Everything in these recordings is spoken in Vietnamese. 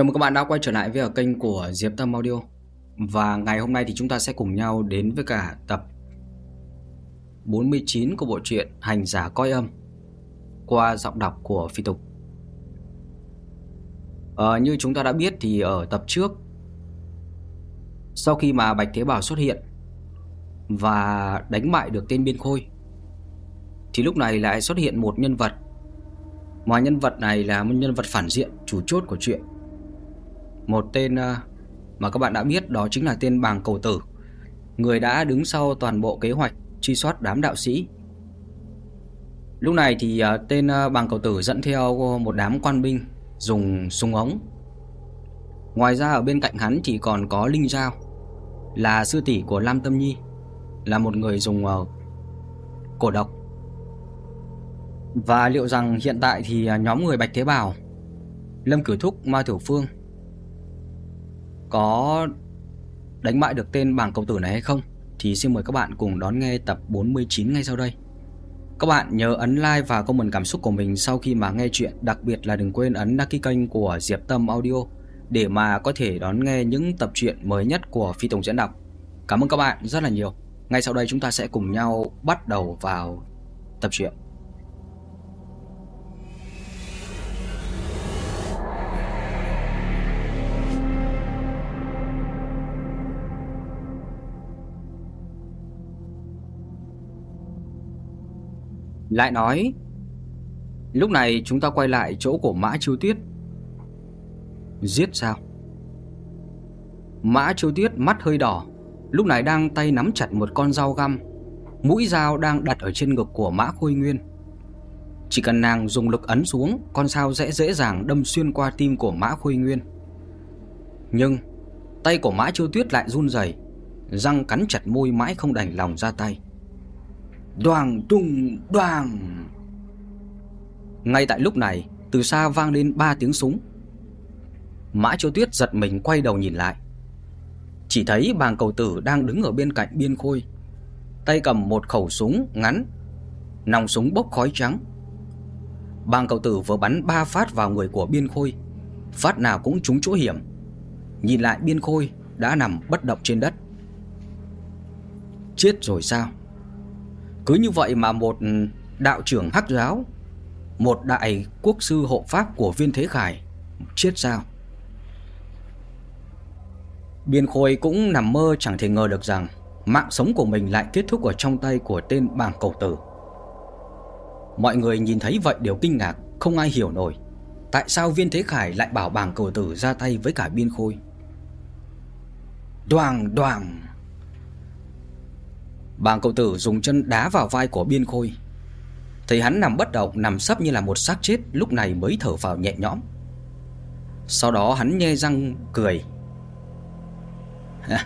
Chào mừng các bạn đã quay trở lại với ở kênh của Diệp Tâm Audio. Và ngày hôm nay thì chúng ta sẽ cùng nhau đến với cả tập 49 của bộ truyện Hành giả coi âm Qua giọng đọc của Phi Tục. À, Như chúng ta đã biết thì ở tập trước Sau khi mà Bạch Thế Bảo xuất hiện Và đánh bại được tên Biên Khôi Thì lúc này lại xuất hiện một nhân vật. Mà nhân vật này là một nhân vật phản diện chủ chốt của chuyện một tên ờ, mà các bạn đã biết đó chính là tên Bàng Cầu Tử. Người đã đứng sau toàn bộ kế hoạch truy soát đám đạo sĩ. Lúc này thì ờ, tên ờ, Bàng Cầu Tử dẫn theo một đám quan binh dùng súng ống. Ngoài ra ở bên cạnh hắn thì còn có Linh Giao Là sư tỷ của Lam Tâm Nhi Là một người dùng cổ độc. Và liệu rằng hiện tại thì nhóm người Bạch Thế Bảo Lâm Cửu Thúc, Ma Tiểu Phương có đánh bại được tên bảng cầu tử này hay không thì xin mời các bạn cùng đón nghe tập 49 ngay sau đây. Các bạn nhớ ấn like và comment cảm xúc của mình sau khi mà nghe chuyện, đặc biệt là đừng quên ấn đăng ký kênh của Diệp Tâm Audio để mà có thể đón nghe những tập truyện mới nhất của Phi Tùng diễn đọc. Cảm ơn các bạn rất là nhiều. Ngay sau đây chúng ta sẽ cùng nhau bắt đầu vào tập truyện. Lại nói Lúc này chúng ta quay lại chỗ của Mã Chiêu Tuyết Giết sao? Mã Chiêu Tuyết mắt hơi đỏ Lúc này đang tay nắm chặt một con dao găm Mũi dao đang đặt ở trên ngực của Mã Khôi Nguyên. Chỉ cần nàng dùng lực ấn xuống Con dao sẽ dễ dàng đâm xuyên qua tim của Mã Khôi Nguyên. Nhưng Tay của Mã Chiêu Tuyết lại run rẩy, Răng cắn chặt môi mãi không đành lòng ra tay. Đoàn trùng đoàn. Ngay tại lúc này, Từ xa vang lên ba tiếng súng. Mã Châu Tuyết giật mình quay đầu nhìn lại. Chỉ thấy bàng cầu tử đang đứng ở bên cạnh biên khôi. Tay cầm một khẩu súng ngắn, Nòng súng bốc khói trắng. Bàng cầu tử vừa bắn ba phát vào người của biên khôi. Phát nào cũng trúng chỗ hiểm. Nhìn lại biên khôi đã nằm bất động trên đất. Chết rồi sao? Cứ như vậy mà một ừ, đạo trưởng hắc giáo, Một đại quốc sư hộ pháp của viên thế khải Chết sao? Biên Khôi cũng nằm mơ chẳng thể ngờ được rằng Mạng sống của mình lại kết thúc ở trong tay của tên bảng cầu tử. Mọi người nhìn thấy vậy đều kinh ngạc, Không ai hiểu nổi Tại sao viên thế khải lại bảo bảng cầu tử ra tay với cả biên khôi. Đoàn đoàn Bàng cậu tử dùng chân đá vào vai của biên khôi. Thấy hắn nằm bất động, Nằm sấp như là một xác chết, Lúc này mới thở vào nhẹ nhõm. Sau đó hắn nhe răng, cười.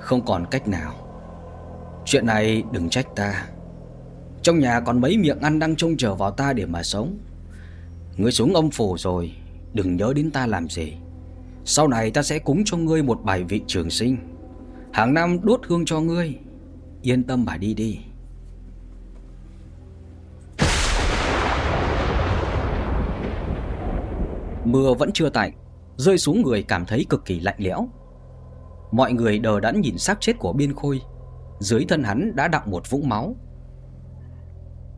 Không còn cách nào. Chuyện này đừng trách ta. Trong nhà còn mấy miệng ăn đang trông chờ vào ta để mà sống. Ngươi xuống âm phủ rồi, Đừng nhớ đến ta làm gì. Sau này ta sẽ cúng cho ngươi một bài vị trường sinh. Hàng năm đốt hương cho ngươi. Yên tâm mà đi đi. Mưa vẫn chưa tạnh, Rơi xuống người cảm thấy cực kỳ lạnh lẽo. Mọi người đờ đẫn nhìn xác chết của biên khôi. Dưới thân hắn đã đọng một vũng máu.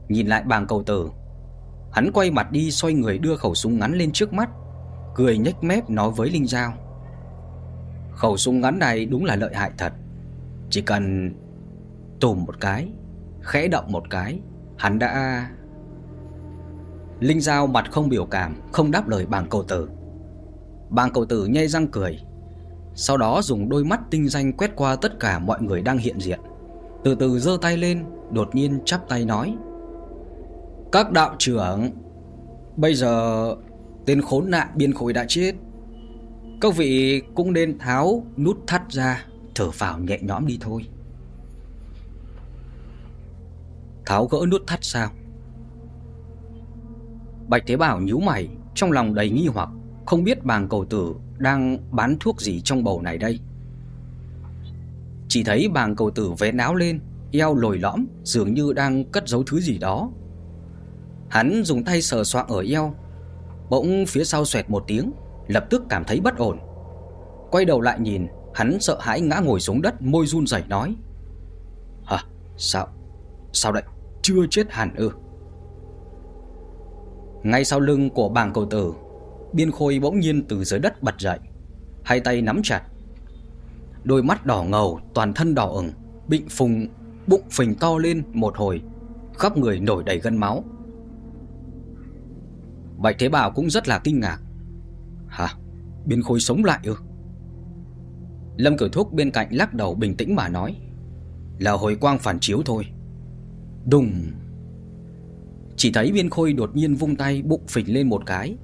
Nhìn lại bàng cầu tử, Hắn quay mặt đi xoay người đưa khẩu súng ngắn lên trước mắt, Cười nhếch mép nói với Linh Giao. Khẩu súng ngắn này đúng là lợi hại thật. Chỉ cần tùm một cái, Khẽ động một cái, Hắn đã Linh Giao mặt không biểu cảm, Không đáp lời bàng cầu tử. Bàng cầu tử nhây răng cười, Sau đó dùng đôi mắt tinh danh quét qua tất cả mọi người đang hiện diện. Từ từ giơ tay lên, Đột nhiên chắp tay nói, Các đạo trưởng, Bây giờ Tên khốn nạn biên khối đã chết. Các vị cũng nên tháo nút thắt ra, Thở phào nhẹ nhõm đi thôi. Tháo gỡ nút thắt sao? Bạch Thế Bảo nhíu mày, Trong lòng đầy nghi hoặc, Không biết bàng cầu tử đang bán thuốc gì trong bầu này đây. Chỉ thấy bàng cầu tử vén áo lên, Eo lồi lõm, Dường như đang cất giấu thứ gì đó. Hắn dùng tay sờ soạng ở eo, Bỗng phía sau xoẹt một tiếng. Lập tức cảm thấy bất ổn. Quay đầu lại nhìn, Hắn sợ hãi ngã ngồi xuống đất, Môi run rẩy nói, Hả? Sao? Sao đấy? chưa chết hẳn ư? Ngay sau lưng của bàng cầu tử, Biên khôi bỗng nhiên từ dưới đất bật dậy, Hai tay nắm chặt. Đôi mắt đỏ ngầu, Toàn thân đỏ ửng Bịnh phùng, Bụng phình to lên một hồi, Khắp người nổi đầy gân máu. Bạch Thế Bảo cũng rất là kinh ngạc. Hả? Biên khôi sống lại ư? Lâm Cửu Thúc bên cạnh lắc đầu bình tĩnh mà nói, Là hồi quang phản chiếu thôi. Đùng. Chỉ thấy viên khôi đột nhiên vung tay bụng phình lên một cái,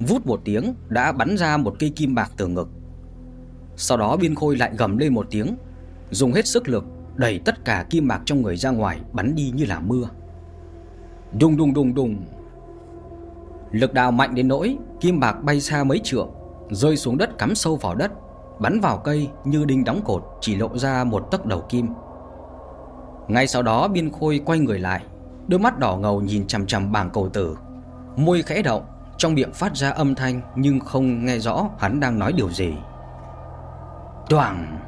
Vút một tiếng đã bắn ra một cây kim bạc từ ngực. Sau đó biên khôi lại gầm lên một tiếng, Dùng hết sức lực Đẩy tất cả kim bạc trong người ra ngoài Bắn đi như là mưa. Đùng đùng đùng đùng. Lực đạo mạnh đến nỗi Kim bạc bay xa mấy trượng, Rơi xuống đất cắm sâu vào đất, Bắn vào cây như đinh đóng cột, Chỉ lộ ra một tấc đầu kim. Ngay sau đó biên khôi quay người lại, Đôi mắt đỏ ngầu nhìn chằm chằm bảng cầu tử. Môi khẽ động, Trong miệng phát ra âm thanh Nhưng không nghe rõ hắn đang nói điều gì. Toàn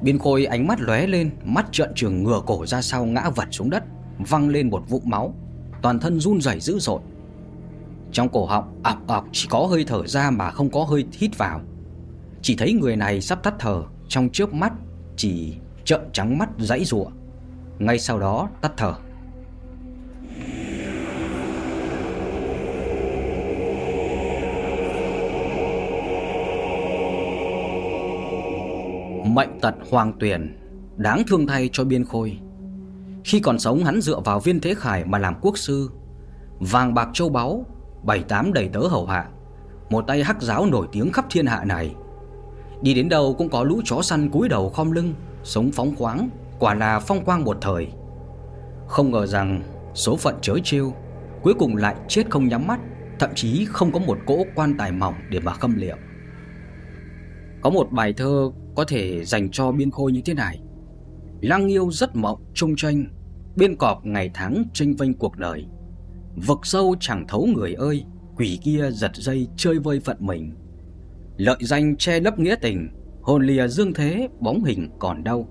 Biên khôi ánh mắt lóe lên, Mắt trợn trường ngửa cổ ra sau ngã vật xuống đất, Văng lên một vũng máu, Toàn thân run rẩy dữ dội. Trong cổ họng ọc ọc chỉ có hơi thở ra mà không có hơi hít vào. Chỉ thấy người này sắp tắt thở, Trong chớp mắt chỉ trợn trắng mắt dãy rụa Ngay sau đó tắt thở. Mệnh tật hoàng tuyển Đáng thương thay cho biên khôi. Khi còn sống, hắn dựa vào viên thế khải mà làm quốc sư. Vàng bạc châu báu Bảy tám đầy tớ hầu hạ. Một tay hắc giáo nổi tiếng khắp thiên hạ này. Đi đến đâu cũng có lũ chó săn cúi đầu khom lưng, Sống phóng khoáng, Quả là phong quang một thời. Không ngờ rằng số phận chớ trêu Cuối cùng lại chết không nhắm mắt, Thậm chí không có một cỗ quan tài mỏng Để mà khâm liệu Có một bài thơ Có thể dành cho biên khôi như thế này. Lăng yêu rất mộng, trung tranh, Biên cọp ngày tháng tranh vinh cuộc đời. Vực sâu chẳng thấu người ơi, Quỷ kia giật dây chơi vơi phận mình. Lợi danh che lấp nghĩa tình, Hồn lìa dương thế bóng hình còn đâu.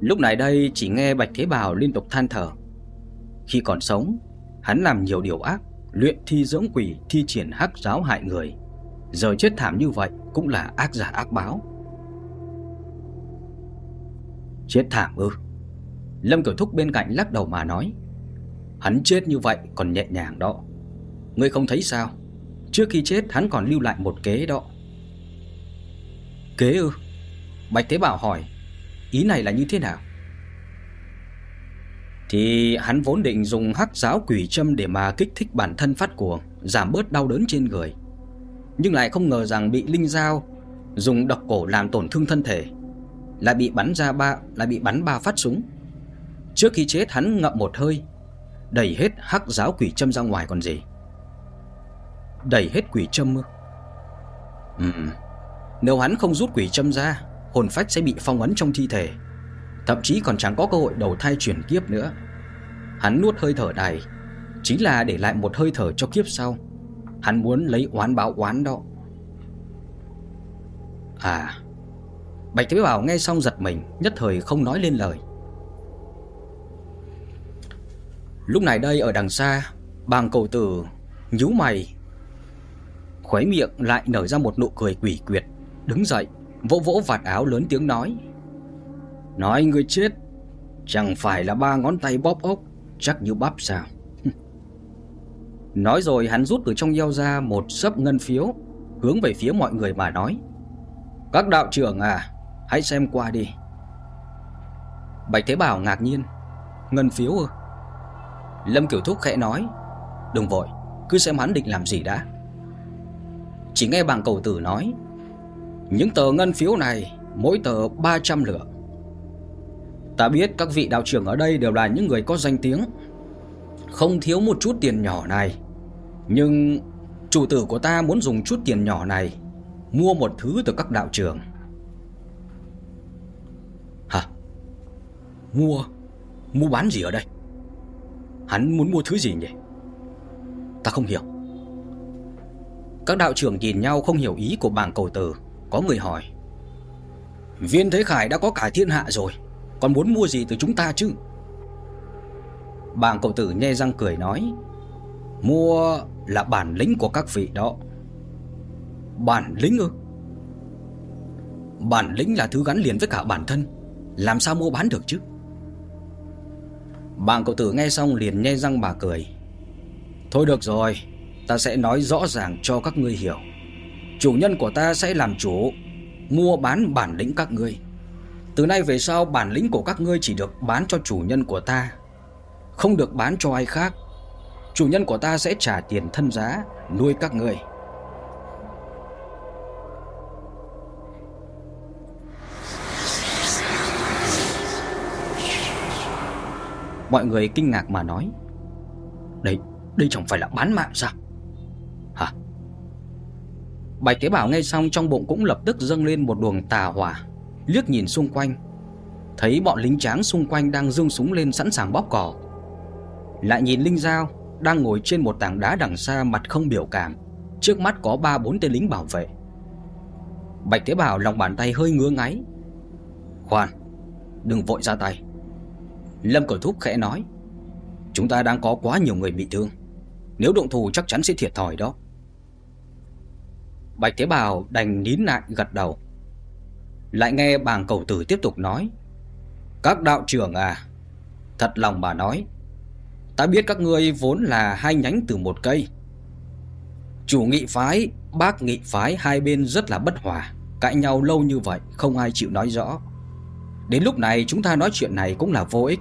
Lúc này đây chỉ nghe Bạch Thế Bào liên tục than thở. Khi còn sống, Hắn làm nhiều điều ác, Luyện thi dưỡng quỷ, thi triển hắc giáo hại người. Giờ chết thảm như vậy Cũng là ác giả ác báo. Chết thảm ư. Lâm Cửu Thúc bên cạnh lắc đầu mà nói, Hắn chết như vậy còn nhẹ nhàng đó. Ngươi không thấy sao? Trước khi chết hắn còn lưu lại một kế đó. Kế ư? Bạch Thế Bảo hỏi, Ý này là như thế nào? Thì hắn vốn định dùng hắc giáo quỷ châm Để mà kích thích bản thân phát cuồng, Giảm bớt đau đớn trên người. Nhưng lại không ngờ rằng bị Linh Giao Dùng độc cổ làm tổn thương thân thể. Lại bị bắn ra ba, Lại bị bắn ba phát súng. Trước khi chết hắn ngậm một hơi, Đẩy hết hắc giáo quỷ châm ra ngoài còn gì. Đẩy hết quỷ châm ư? Ừ Nếu hắn không rút quỷ châm ra, Hồn phách sẽ bị phong ấn trong thi thể. Thậm chí còn chẳng có cơ hội đầu thai chuyển kiếp nữa. Hắn nuốt hơi thở này, Chính là để lại một hơi thở cho kiếp sau. Hắn muốn lấy oán báo oán đó. À Bạch Thế Bảo nghe xong giật mình, Nhất thời không nói lên lời. Lúc này đây ở đằng xa, Bàng cầu tử nhíu mày Khuấy miệng lại nở ra một nụ cười quỷ quyệt, Đứng dậy, Vỗ vỗ vạt áo lớn tiếng nói. Nói người chết, Chẳng phải là ba ngón tay bóp ốc, Chắc như bắp sao? Nói rồi hắn rút từ trong eo ra Một sấp ngân phiếu, Hướng về phía mọi người mà nói. Các đạo trưởng à Hãy xem qua đi. Bạch Thế Bảo ngạc nhiên. Ngân phiếu ư? Lâm Kiểu Thúc khẽ nói. Đừng vội, Cứ xem hắn định làm gì đã. Chỉ nghe bảng cầu tử nói. Những tờ ngân phiếu này, Mỗi tờ 300 lượng. Ta biết các vị đạo trưởng ở đây Đều là những người có danh tiếng. Không thiếu một chút tiền nhỏ này. Nhưng Chủ tử của ta muốn dùng chút tiền nhỏ này, Mua một thứ từ các đạo trưởng. Mua Mua bán gì ở đây? Hắn muốn mua thứ gì nhỉ? Ta không hiểu. Các đạo trưởng nhìn nhau không hiểu ý của bảng cầu tử Có người hỏi, Viên Thế Khải đã có cả thiên hạ rồi, Còn muốn mua gì từ chúng ta chứ? Bàng cậu tử nhe răng cười nói, Mua là bản lĩnh của các vị đó. Bản lĩnh ư? Bản lĩnh là thứ gắn liền với cả bản thân. Làm sao mua bán được chứ? Bàng cậu tử nghe xong liền nhe răng bà cười. Thôi được rồi, Ta sẽ nói rõ ràng cho các ngươi hiểu. Chủ nhân của ta sẽ làm chủ, Mua bán bản lĩnh các ngươi. Từ nay về sau, bản lĩnh của các ngươi chỉ được bán cho chủ nhân của ta, Không được bán cho ai khác. Chủ nhân của ta sẽ trả tiền thân giá Nuôi các ngươi. Mọi người kinh ngạc mà nói. Đây, đây chẳng phải là bán mạng sao? Hả? Bạch tế bảo nghe xong trong bụng cũng lập tức dâng lên một luồng tà hỏa Liếc nhìn xung quanh. Thấy bọn lính tráng xung quanh đang dương súng lên sẵn sàng bóp cò. Lại nhìn Linh Giao Đang ngồi trên một tảng đá đằng xa mặt không biểu cảm. Trước mắt có ba bốn tên lính bảo vệ. Bạch Tế Bảo lòng bàn tay hơi ngứa ngáy. Khoan Đừng vội ra tay. Lâm Cửu Thúc khẽ nói, Chúng ta đang có quá nhiều người bị thương. Nếu động thủ chắc chắn sẽ thiệt thòi đó. Bạch Thế Bảo đành nín lại gật đầu. Lại nghe bàng cầu tử tiếp tục nói, Các đạo trưởng à Thật lòng bà nói, Ta biết các ngươi vốn là hai nhánh từ một cây. Chủ nghị phái, Bác nghị phái hai bên rất là bất hòa, Cãi nhau lâu như vậy Không ai chịu nói rõ. Đến lúc này chúng ta nói chuyện này cũng là vô ích.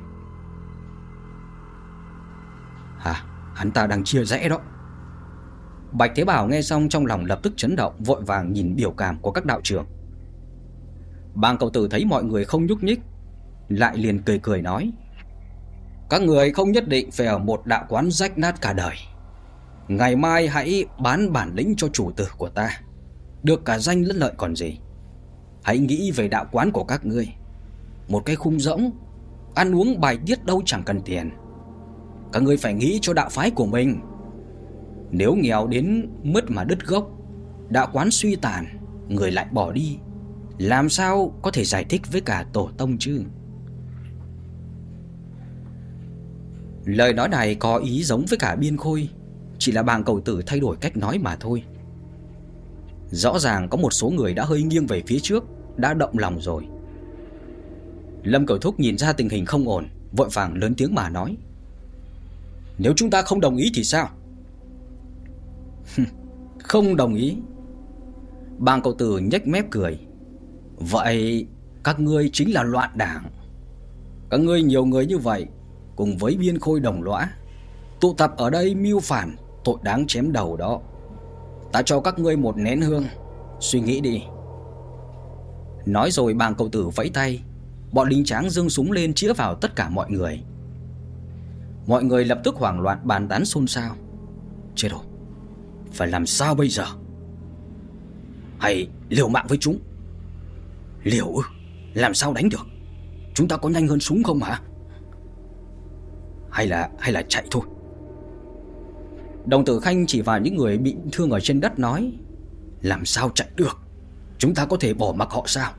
Hả? Hắn ta đang chia rẽ đó. Bạch Thế Bảo nghe xong trong lòng lập tức chấn động, Vội vàng nhìn biểu cảm của các đạo trưởng. Bang cậu tử thấy mọi người không nhúc nhích, Lại liền cười cười nói, Các người không nhất định phải ở một đạo quán rách nát cả đời. Ngày mai hãy bán bản lĩnh cho chủ tử của ta. Được cả danh lẫn lợi còn gì? Hãy nghĩ về đạo quán của các ngươi. Một cái khung rỗng, Ăn uống bài tiết đâu chẳng cần tiền. Các ngươi phải nghĩ cho đạo phái của mình. Nếu nghèo đến mất mà đứt gốc, Đạo quán suy tàn, Người lại bỏ đi, Làm sao có thể giải thích với cả tổ tông chứ? Lời nói này có ý giống với cả biên khôi, Chỉ là bàng cầu tử thay đổi cách nói mà thôi. Rõ ràng có một số người đã hơi nghiêng về phía trước, Đã động lòng rồi. Lâm cầu thúc nhìn ra tình hình không ổn, Vội vàng lớn tiếng mà nói. Nếu chúng ta không đồng ý thì sao? Không đồng ý. Bang cậu tử nhếch mép cười. Vậy các ngươi chính là loạn đảng. Các ngươi nhiều người như vậy, Cùng với biên khôi đồng lõa, Tụ tập ở đây mưu phản, Tội đáng chém đầu đó. Ta cho các ngươi một nén hương. Suy nghĩ đi. Nói rồi bàng cậu tử vẫy tay. Bọn lính tráng dương súng lên chĩa vào tất cả mọi người. Mọi người lập tức hoảng loạn bàn tán xôn xao. Chết rồi. Phải làm sao bây giờ? Hay liều mạng với chúng? Liều ư? Làm sao đánh được? Chúng ta có nhanh hơn súng không hả? Hay là hay là chạy thôi? Đồng tử Khanh chỉ vào những người bị thương ở trên đất nói, Làm sao chạy được? Chúng ta có thể bỏ mặc họ sao?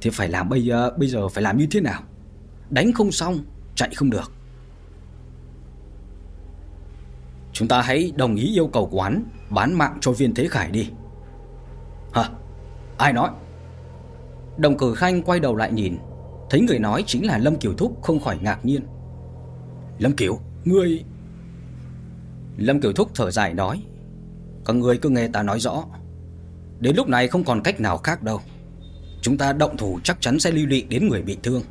Thì phải làm bây giờ Bây giờ phải làm như thế nào? Đánh không xong Chạy không được. Chúng ta hãy đồng ý yêu cầu của hắn, Bán mạng cho viên thế khải đi. Hả? Ai nói? Đồng cử khanh quay đầu lại nhìn, Thấy người nói chính là Lâm Kiều Thúc Không khỏi ngạc nhiên. Lâm Kiều, Ngươi Lâm Kiều Thúc thở dài nói, Các người cứ nghe ta nói rõ. Đến lúc này không còn cách nào khác đâu. Chúng ta động thủ chắc chắn sẽ lưu lị đến người bị thương.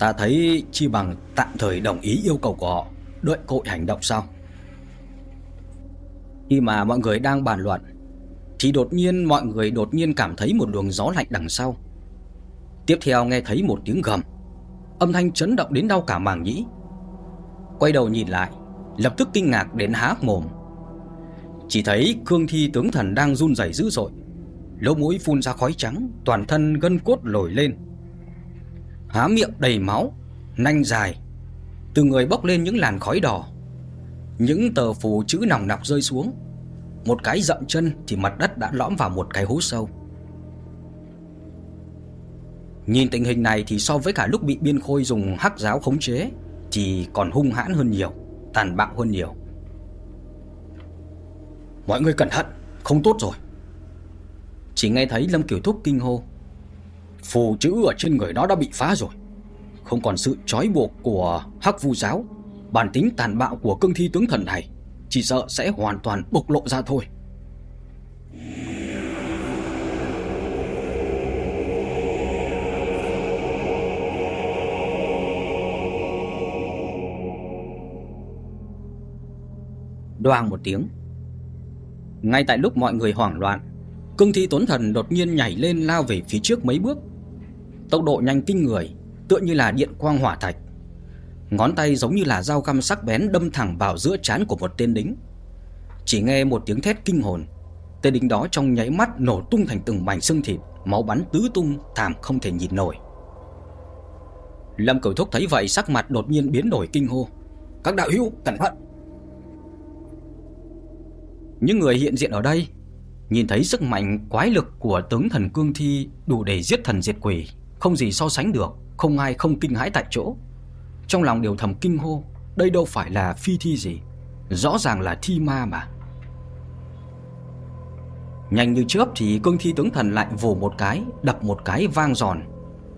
Ta thấy chi bằng tạm thời đồng ý yêu cầu của họ. Đợi cội hành động sau. Khi mà mọi người đang bàn luận, Thì đột nhiên mọi người đột nhiên cảm thấy một luồng gió lạnh đằng sau. Tiếp theo nghe thấy một tiếng gầm. Âm thanh chấn động đến đau cả màng nhĩ. Quay đầu nhìn lại, Lập tức kinh ngạc đến há mồm. Chỉ thấy cương thi tướng thần đang run rẩy dữ dội, Lỗ mũi phun ra khói trắng, Toàn thân gân cốt lồi lên. Há miệng đầy máu, Nanh dài. Từ người bốc lên những làn khói đỏ, Những tờ phù chữ nòng nọc rơi xuống. Một cái dậm chân thì mặt đất đã lõm vào một cái hố sâu. Nhìn tình hình này thì so với cả lúc bị biên khôi dùng hắc giáo khống chế Thì còn hung hãn hơn nhiều, Tàn bạo hơn nhiều. Mọi người cẩn thận, Không tốt rồi. Chỉ nghe thấy Lâm Kiều Thúc kinh hô. Phù chữ ở trên người nó đã bị phá rồi. Không còn sự trói buộc của hắc vu giáo, Bản tính tàn bạo của cương thi tướng thần này Chỉ sợ sẽ hoàn toàn bộc lộ ra thôi. Đoang một tiếng. Ngay tại lúc mọi người hoảng loạn, Cương thi tuấn thần đột nhiên nhảy lên lao về phía trước mấy bước. Tốc độ nhanh kinh người Tựa như là điện quang hỏa thạch. Ngón tay giống như là dao găm sắc bén đâm thẳng vào giữa trán của một tên đính, Chỉ nghe một tiếng thét kinh hồn Tên đính đó trong nháy mắt nổ tung thành từng mảnh xương thịt Máu bắn tứ tung thảm không thể nhìn nổi. Lâm Cửu Thúc thấy vậy sắc mặt đột nhiên biến đổi kinh hô. Các đạo hữu cẩn thận! Những người hiện diện ở đây Nhìn thấy sức mạnh quái lực của tướng thần cương thi Đủ để giết thần diệt quỷ. Không gì so sánh được, Không ai không kinh hãi tại chỗ. Trong lòng đều thầm kinh hô, Đây đâu phải là phi thi gì, Rõ ràng là thi ma mà. Nhanh như chớp thì cương thi tướng thần lại vồ một cái, Đập một cái vang giòn.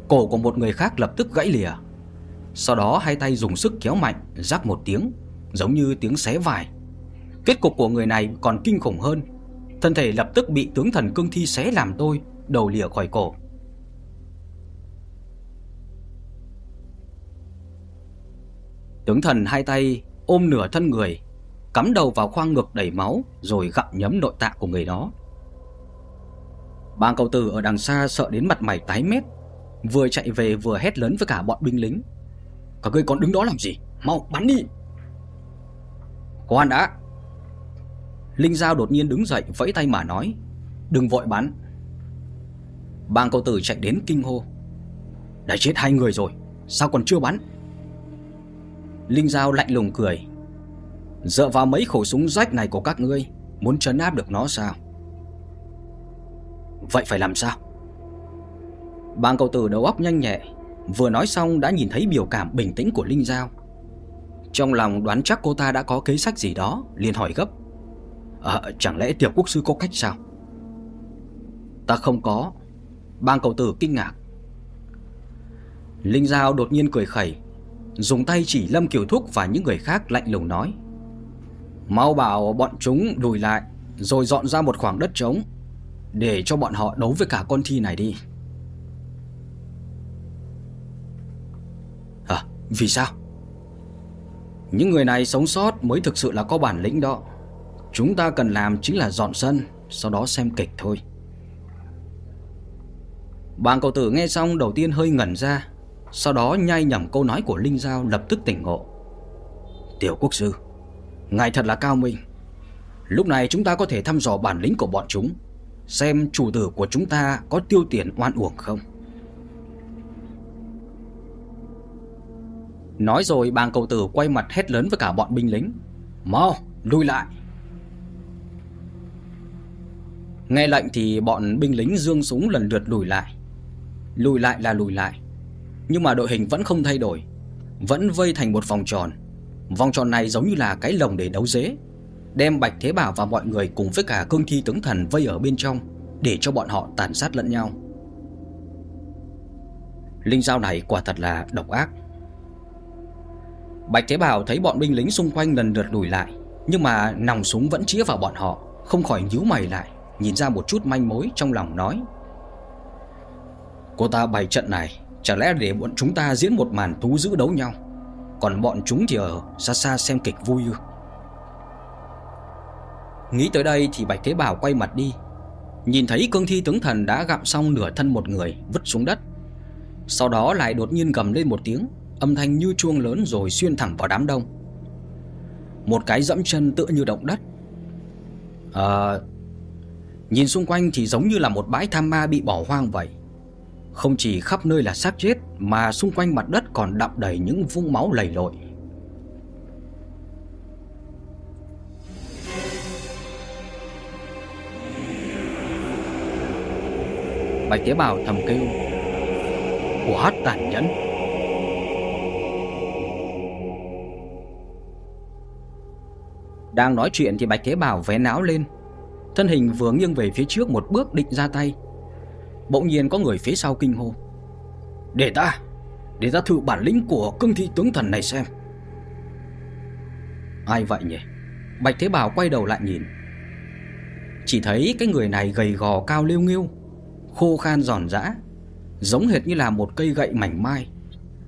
Cổ của một người khác lập tức gãy lìa. Sau đó hai tay dùng sức kéo mạnh, Rắc một tiếng, Giống như tiếng xé vải. Kết cục của người này còn kinh khủng hơn. Thân thể lập tức bị tướng thần cương thi xé làm tôi Đầu lìa khỏi cổ. Tướng thần hai tay ôm nửa thân người, Cắm đầu vào khoang ngực đầy máu Rồi gặm nhấm nội tạng của người đó. Bang cầu tử ở đằng xa sợ đến mặt mày tái mét, Vừa chạy về vừa hét lớn với cả bọn binh lính. Các ngươi còn đứng đó làm gì? Mau, bắn đi! Khoan đã. Linh Giao đột nhiên đứng dậy, vẫy tay mà nói, Đừng vội bắn. Bang cầu tử chạy đến kinh hô, Đã chết hai người rồi, Sao còn chưa bắn? Linh Giao lạnh lùng cười. Dựa vào mấy khẩu súng rách này của các ngươi Muốn trấn áp được nó sao? Vậy phải làm sao? Bang cầu tử đầu óc nhanh nhẹ Vừa nói xong đã nhìn thấy biểu cảm bình tĩnh của Linh Giao. Trong lòng đoán chắc cô ta đã có kế sách gì đó liền hỏi gấp. À, Chẳng lẽ tiểu quốc sư có cách sao? Ta không có. Bang cầu tử kinh ngạc. Linh Giao đột nhiên cười khẩy. Dùng tay chỉ Lâm Kiều Thúc và những người khác lạnh lùng nói. Mau bảo bọn chúng lùi lại, Rồi dọn ra một khoảng đất trống, Để cho bọn họ đấu với cả con thi này đi. À vì sao? Những người này sống sót mới thực sự là có bản lĩnh đó. Chúng ta cần làm chính là dọn sân, Sau đó xem kịch thôi. Bàng cầu tử nghe xong đầu tiên hơi ngẩn ra. Sau đó nhai nhầm câu nói của Linh Giao lập tức tỉnh ngộ. Tiểu quốc sư Ngài thật là cao minh. Lúc này chúng ta có thể thăm dò bản lĩnh của bọn chúng Xem chủ tử của chúng ta có tiêu tiền oan uổng không. Nói rồi bàng cầu tử quay mặt hét lớn với cả bọn binh lính. Mau, lui lại. Nghe lệnh thì bọn binh lính dương súng lần lượt lùi lại. Lùi lại là lùi lại. Nhưng mà đội hình vẫn không thay đổi, Vẫn vây thành một vòng tròn. Vòng tròn này giống như là cái lồng để đấu dế, Đem Bạch Thế Bảo và mọi người cùng với cả cương thi tướng thần vây ở bên trong Để cho bọn họ tàn sát lẫn nhau. Linh dao này quả thật là độc ác. Bạch Thế Bảo thấy bọn binh lính xung quanh lần lượt lùi lại, Nhưng mà nòng súng vẫn chĩa vào bọn họ, Không khỏi nhíu mày lại, Nhìn ra một chút manh mối trong lòng nói. Cô ta bày trận này Chả lẽ để bọn chúng ta diễn một màn thú giữ đấu nhau? Còn bọn chúng thì ở xa xa xem kịch vui ư? Nghĩ tới đây thì Bạch Thế Bảo quay mặt đi. Nhìn thấy cương thi tướng thần đã gặm xong nửa thân một người, Vứt xuống đất. Sau đó lại đột nhiên gầm lên một tiếng, Âm thanh như chuông lớn rồi xuyên thẳng vào đám đông. Một cái dẫm chân tựa như động đất. À Nhìn xung quanh thì giống như là một bãi tham ma bị bỏ hoang vậy. Không chỉ khắp nơi là xác chết, mà xung quanh mặt đất còn đậm đầy những vũng máu lầy lội. Bạch tế bào thầm kêu Quá tàn nhẫn. Đang nói chuyện thì bạch tế bào vé náo lên. Thân hình vừa nghiêng về phía trước một bước định ra tay. Bỗng nhiên có người phía sau kinh hô. Để ta Để ta thử bản lĩnh của cương thi tướng thần này xem. Ai vậy nhỉ? Bạch Thế Bảo quay đầu lại nhìn. Chỉ thấy cái người này gầy gò cao liêu nghiêu, Khô khan giòn giã, Giống hệt như là một cây gậy mảnh mai.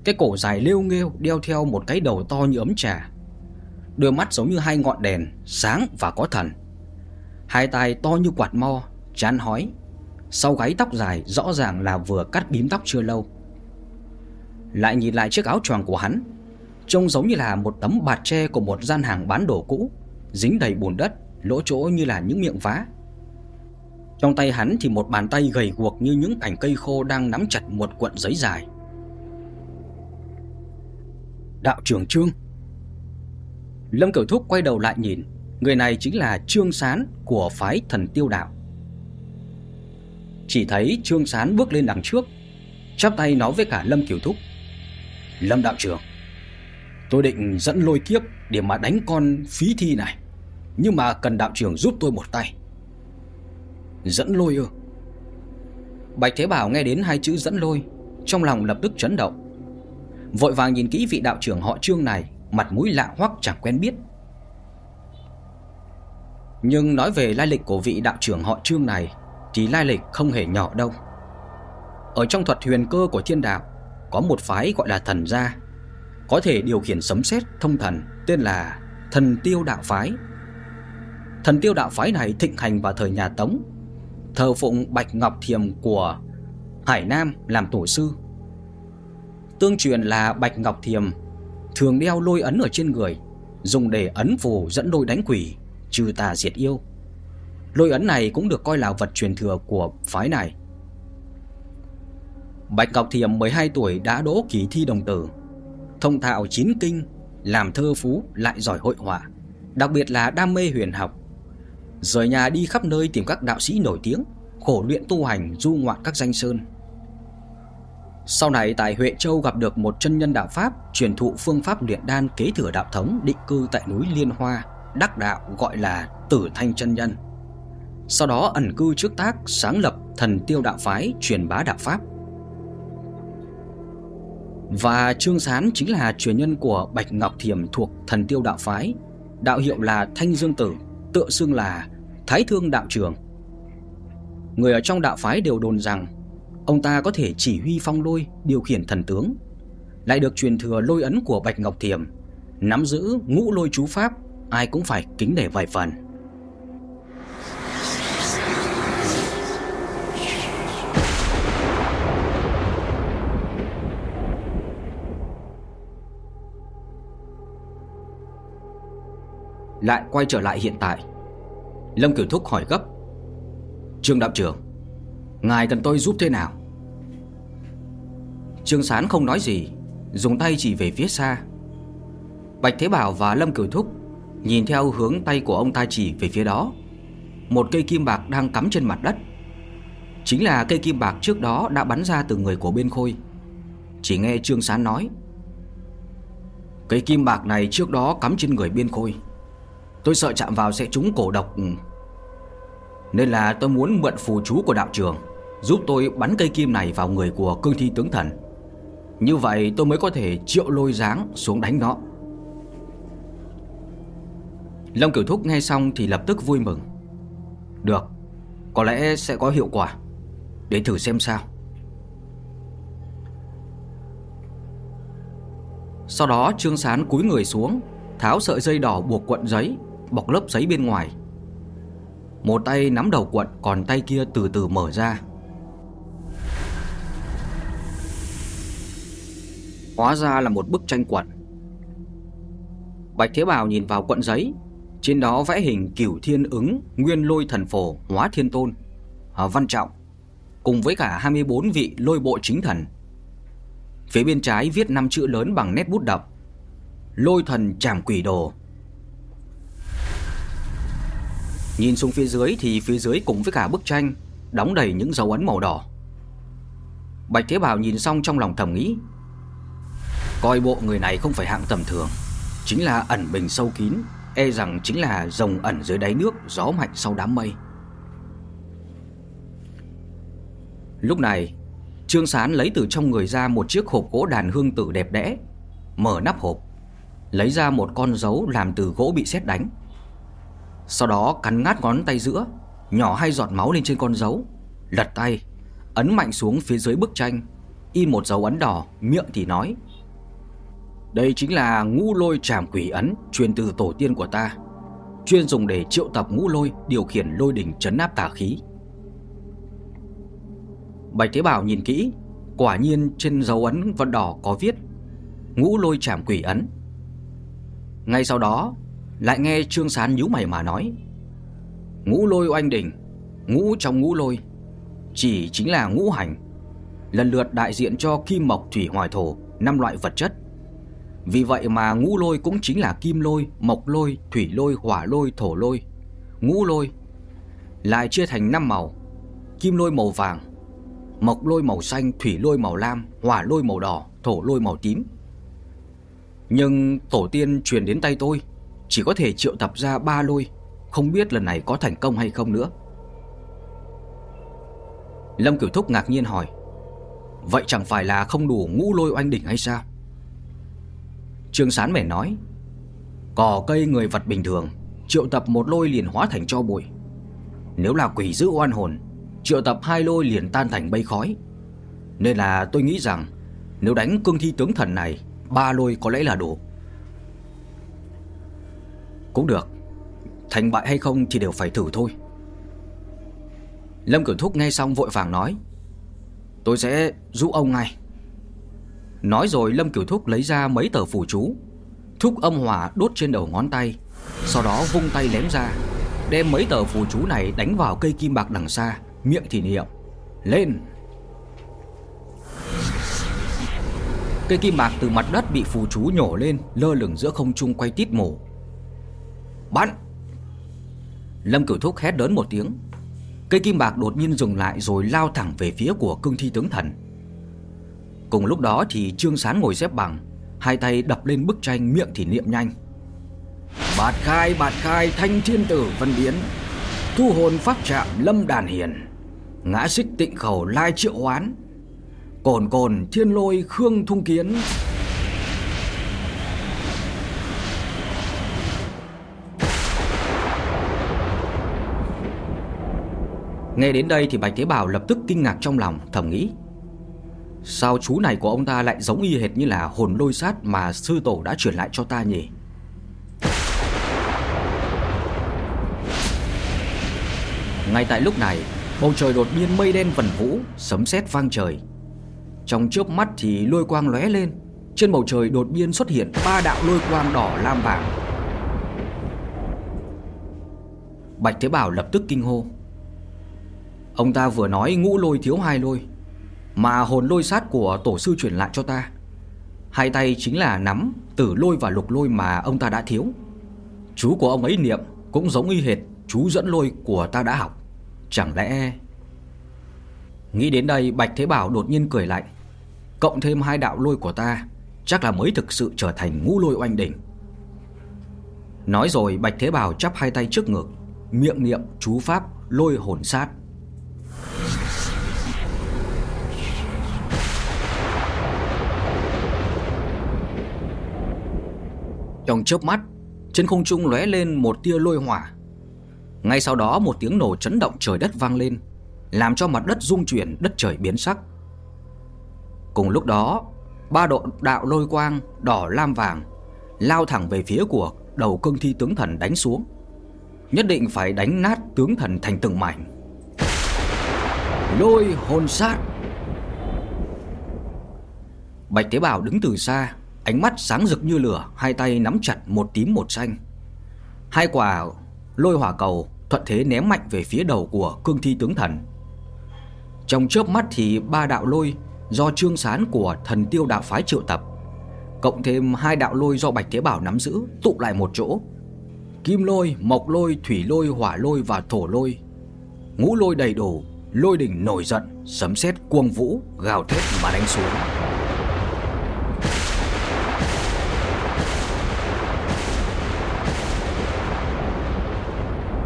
Cái cổ dài liêu nghêu Đeo theo một cái đầu to như ấm trà. Đôi mắt giống như hai ngọn đèn, Sáng và có thần. Hai tay to như quạt mo, Chán hói. Sau gáy tóc dài, rõ ràng là vừa cắt bím tóc chưa lâu. Lại nhìn lại chiếc áo choàng của hắn, Trông giống như là một tấm bạt tre Của một gian hàng bán đồ cũ, Dính đầy bùn đất, Lỗ chỗ như là những miệng vá. Trong tay hắn thì một bàn tay gầy guộc Như những cành cây khô đang nắm chặt một cuộn giấy dài. Đạo trưởng Trương. Lâm Cửu Thúc quay đầu lại nhìn, Người này chính là Trương Sán của phái thần tiêu đạo. Chỉ thấy Trương Sán bước lên đằng trước, Chắp tay nói với cả Lâm kiều Thúc. Lâm đạo trưởng, Tôi định dẫn lôi kiếp để mà đánh con phí thi này, Nhưng mà cần đạo trưởng giúp tôi một tay. Dẫn lôi ư? Bạch Thế Bảo nghe đến hai chữ dẫn lôi, Trong lòng lập tức chấn động. Vội vàng nhìn kỹ vị đạo trưởng họ trương này, Mặt mũi lạ hoắc chẳng quen biết. Nhưng nói về lai lịch của vị đạo trưởng họ trương này thì lai lịch không hề nhỏ đâu. Ở trong thuật huyền cơ của thiên đạo Có một phái gọi là thần gia Có thể điều khiển sấm sét thông thần Tên là thần tiêu đạo phái. Thần tiêu đạo phái này thịnh hành vào thời nhà Tống Thờ phụng Bạch Ngọc Thiềm của Hải Nam làm tổ sư. Tương truyền là Bạch Ngọc Thiềm thường đeo lôi ấn ở trên người, dùng để ấn phù dẫn lôi đánh quỷ, trừ tà diệt yêu. Lôi ấn này cũng được coi là vật truyền thừa của phái này. Bạch Ngọc Thiểm 12 tuổi đã đỗ kỳ thi đồng tử, thông thạo chín kinh, làm thơ phú lại giỏi hội họa, đặc biệt là đam mê huyền học. Rời nhà đi khắp nơi tìm các đạo sĩ nổi tiếng, khổ luyện tu hành du ngoạn các danh sơn. Sau này tại Huệ Châu gặp được một chân nhân đạo Pháp truyền thụ phương pháp luyện đan kế thừa đạo thống định cư tại núi Liên Hoa, đắc đạo gọi là Tử Thanh chân nhân. Sau đó ẩn cư trước tác sáng lập thần tiêu đạo phái truyền bá đạo Pháp. Và Trương Sán chính là truyền nhân của Bạch Ngọc Thiểm thuộc thần tiêu đạo phái, đạo hiệu là Thanh Dương Tử, tựa xưng là Thái Thương Đạo Trường. Người ở trong đạo phái đều đồn rằng Ông ta có thể chỉ huy phong lôi Điều khiển thần tướng Lại được truyền thừa lôi ấn của Bạch Ngọc Thiểm Nắm giữ ngũ lôi chú pháp Ai cũng phải kính nể vài phần Lại quay trở lại hiện tại. Lâm Cửu Thúc hỏi gấp. Trương đạo trưởng, Ngài cần tôi giúp thế nào? Trương Sán không nói gì, Dùng tay chỉ về phía xa. Bạch Thế Bảo và Lâm Cửu Thúc Nhìn theo hướng tay của ông ta chỉ về phía đó. Một cây kim bạc đang cắm trên mặt đất. Chính là cây kim bạc trước đó đã bắn ra từ người của bên khôi. Chỉ nghe Trương Sán nói, Cây kim bạc này trước đó cắm trên người biên khôi. Tôi sợ chạm vào sẽ trúng cổ độc. Nên là tôi muốn mượn phù chú của đạo trường, Giúp tôi bắn cây kim này vào người của cương thi tướng thần. Như vậy tôi mới có thể triệu lôi dáng xuống đánh nó. Long Cửu Thúc nghe xong thì lập tức vui mừng. Được, Có lẽ sẽ có hiệu quả. Để thử xem sao. Sau đó Trương Sán cúi người xuống, Tháo sợi dây đỏ buộc cuộn giấy Bọc lớp giấy bên ngoài. Một tay nắm đầu cuộn Còn tay kia từ từ mở ra. Hóa ra là một bức tranh quận. Bạch Thế Bảo nhìn vào quận giấy, Trên đó vẽ hình cửu thiên ứng, Nguyên lôi thần phổ, hóa thiên tôn à, Văn trọng, Cùng với cả 24 vị lôi bộ chính thần. Phía bên trái viết năm chữ lớn bằng nét bút đậm Lôi thần trảm quỷ đồ. Nhìn xuống phía dưới thì phía dưới cùng với cả bức tranh, Đóng đầy những dấu ấn màu đỏ. Bạch Thế Bảo nhìn xong trong lòng thầm nghĩ, Coi bộ người này không phải hạng tầm thường, Chính là ẩn bình sâu kín E rằng chính là rồng ẩn dưới đáy nước, Gió mạnh sau đám mây. Lúc này, Trương Sán lấy từ trong người ra một chiếc hộp gỗ đàn hương tử đẹp đẽ, Mở nắp hộp, Lấy ra một con dấu làm từ gỗ bị sét đánh. Sau đó cắn ngát ngón tay giữa, Nhỏ hai giọt máu lên trên con dấu, Lật tay, Ấn mạnh xuống phía dưới bức tranh, y một dấu ấn đỏ, Miệng thì nói, Đây chính là ngũ lôi trảm quỷ ấn Truyền từ tổ tiên của ta, Chuyên dùng để triệu tập ngũ lôi Điều khiển lôi đỉnh chấn áp tà khí. Bạch Thế Bảo nhìn kỹ, Quả nhiên trên dấu ấn vật đỏ có viết, Ngũ lôi trảm quỷ ấn. Ngay sau đó lại nghe Trương Sán nhíu mày mà nói Ngũ lôi oanh đỉnh Ngũ trong ngũ lôi Chỉ chính là ngũ hành Lần lượt đại diện cho kim mộc thủy hỏa thổ năm loại vật chất. Vì vậy mà ngũ lôi cũng chính là kim lôi, mộc lôi, thủy lôi, hỏa lôi, thổ lôi. Ngũ lôi Lại chia thành năm màu Kim lôi màu vàng Mộc lôi màu xanh, thủy lôi màu lam, hỏa lôi màu đỏ, thổ lôi màu tím. Nhưng tổ tiên truyền đến tay tôi chỉ có thể triệu tập ra ba lôi, không biết lần này có thành công hay không nữa. Lâm Kiểu Thúc ngạc nhiên hỏi, Vậy chẳng phải là không đủ ngũ lôi oanh đỉnh hay sao? Trương Sán mẻ nói, Cỏ cây người vật bình thường, Triệu tập một lôi liền hóa thành cho bụi. Nếu là quỷ giữ oan hồn, Triệu tập hai lôi liền tan thành bay khói. Nên là tôi nghĩ rằng, Nếu đánh cương thi tướng thần này, Ba lôi có lẽ là đủ. Cũng được. Thành bại hay không thì đều phải thử thôi. Lâm Cửu Thúc nghe xong vội vàng nói, Tôi sẽ giúp ông ngay. Nói rồi Lâm Cửu Thúc lấy ra mấy tờ phù chú, Thúc âm hỏa đốt trên đầu ngón tay, Sau đó vung tay lém ra, Đem mấy tờ phù chú này đánh vào cây kim bạc đằng xa, Miệng thì niệm, Lên. Cây kim bạc từ mặt đất bị phù chú nhổ lên, Lơ lửng giữa không trung quay tít mổ Bắn. Lâm Cửu Thúc hét lớn một tiếng. Cây kim bạc đột nhiên dừng lại rồi lao thẳng về phía của cương thi tướng thần. Cùng lúc đó thì Trương Sán ngồi xếp bằng, Hai tay đập lên bức tranh miệng thì niệm nhanh. Bạt khai bạt khai, thanh thiên tử vân biến, Thu hồn pháp trạm lâm đàn hiền, Ngã xích tịnh khẩu lai triệu hoán. Cồn cồn thiên lôi khương thung kiến Nghe đến đây thì Bạch Thế Bảo lập tức kinh ngạc trong lòng, thầm nghĩ, Sao chú này của ông ta lại giống y hệt như là hồn lôi sát mà sư tổ đã truyền lại cho ta nhỉ? Ngay tại lúc này, Bầu trời đột nhiên mây đen vần vũ, Sấm sét vang trời. Trong chớp mắt thì lôi quang lóe lên, Trên bầu trời đột nhiên xuất hiện ba đạo lôi quang đỏ lam vàng. Bạch Thế Bảo lập tức kinh hô Ông ta vừa nói ngũ lôi thiếu hai lôi, Mà hồn lôi sát của tổ sư chuyển lại cho ta. Hai tay chính là nắm tử lôi và lục lôi mà ông ta đã thiếu. Chú của ông ấy niệm cũng giống y hệt chú dẫn lôi của ta đã học. Chẳng lẽ... Nghĩ đến đây Bạch Thế Bảo đột nhiên cười lạnh Cộng thêm hai đạo lôi của ta, Chắc là mới thực sự trở thành ngũ lôi oanh đỉnh. Nói rồi Bạch Thế Bảo chắp hai tay trước ngực, Miệng niệm chú pháp lôi hồn sát. Trong chớp mắt, Trên không trung lóe lên một tia lôi hỏa. Ngay sau đó, một tiếng nổ chấn động trời đất vang lên, Làm cho mặt đất rung chuyển, đất trời biến sắc. Cùng lúc đó, Ba độ đạo lôi quang đỏ lam vàng Lao thẳng về phía của đầu cương thi tướng thần đánh xuống. Nhất định phải đánh nát tướng thần thành từng mảnh. Lôi hồn sát. Bạch Tế Bào đứng từ xa Ánh mắt sáng rực như lửa Hai tay nắm chặt một tím một xanh. Hai quả lôi hỏa cầu Thuận thế ném mạnh về phía đầu của cương thi tướng thần. Trong chớp mắt thì ba đạo lôi Do trương sán của thần tiêu đạo phái triệu tập Cộng thêm hai đạo lôi do Bạch Thế Bảo nắm giữ Tụ lại một chỗ. Kim lôi, mộc lôi, thủy lôi, hỏa lôi và thổ lôi. Ngũ lôi đầy đủ Lôi đỉnh nổi giận Sấm sét cuồng vũ Gào thét mà đánh xuống.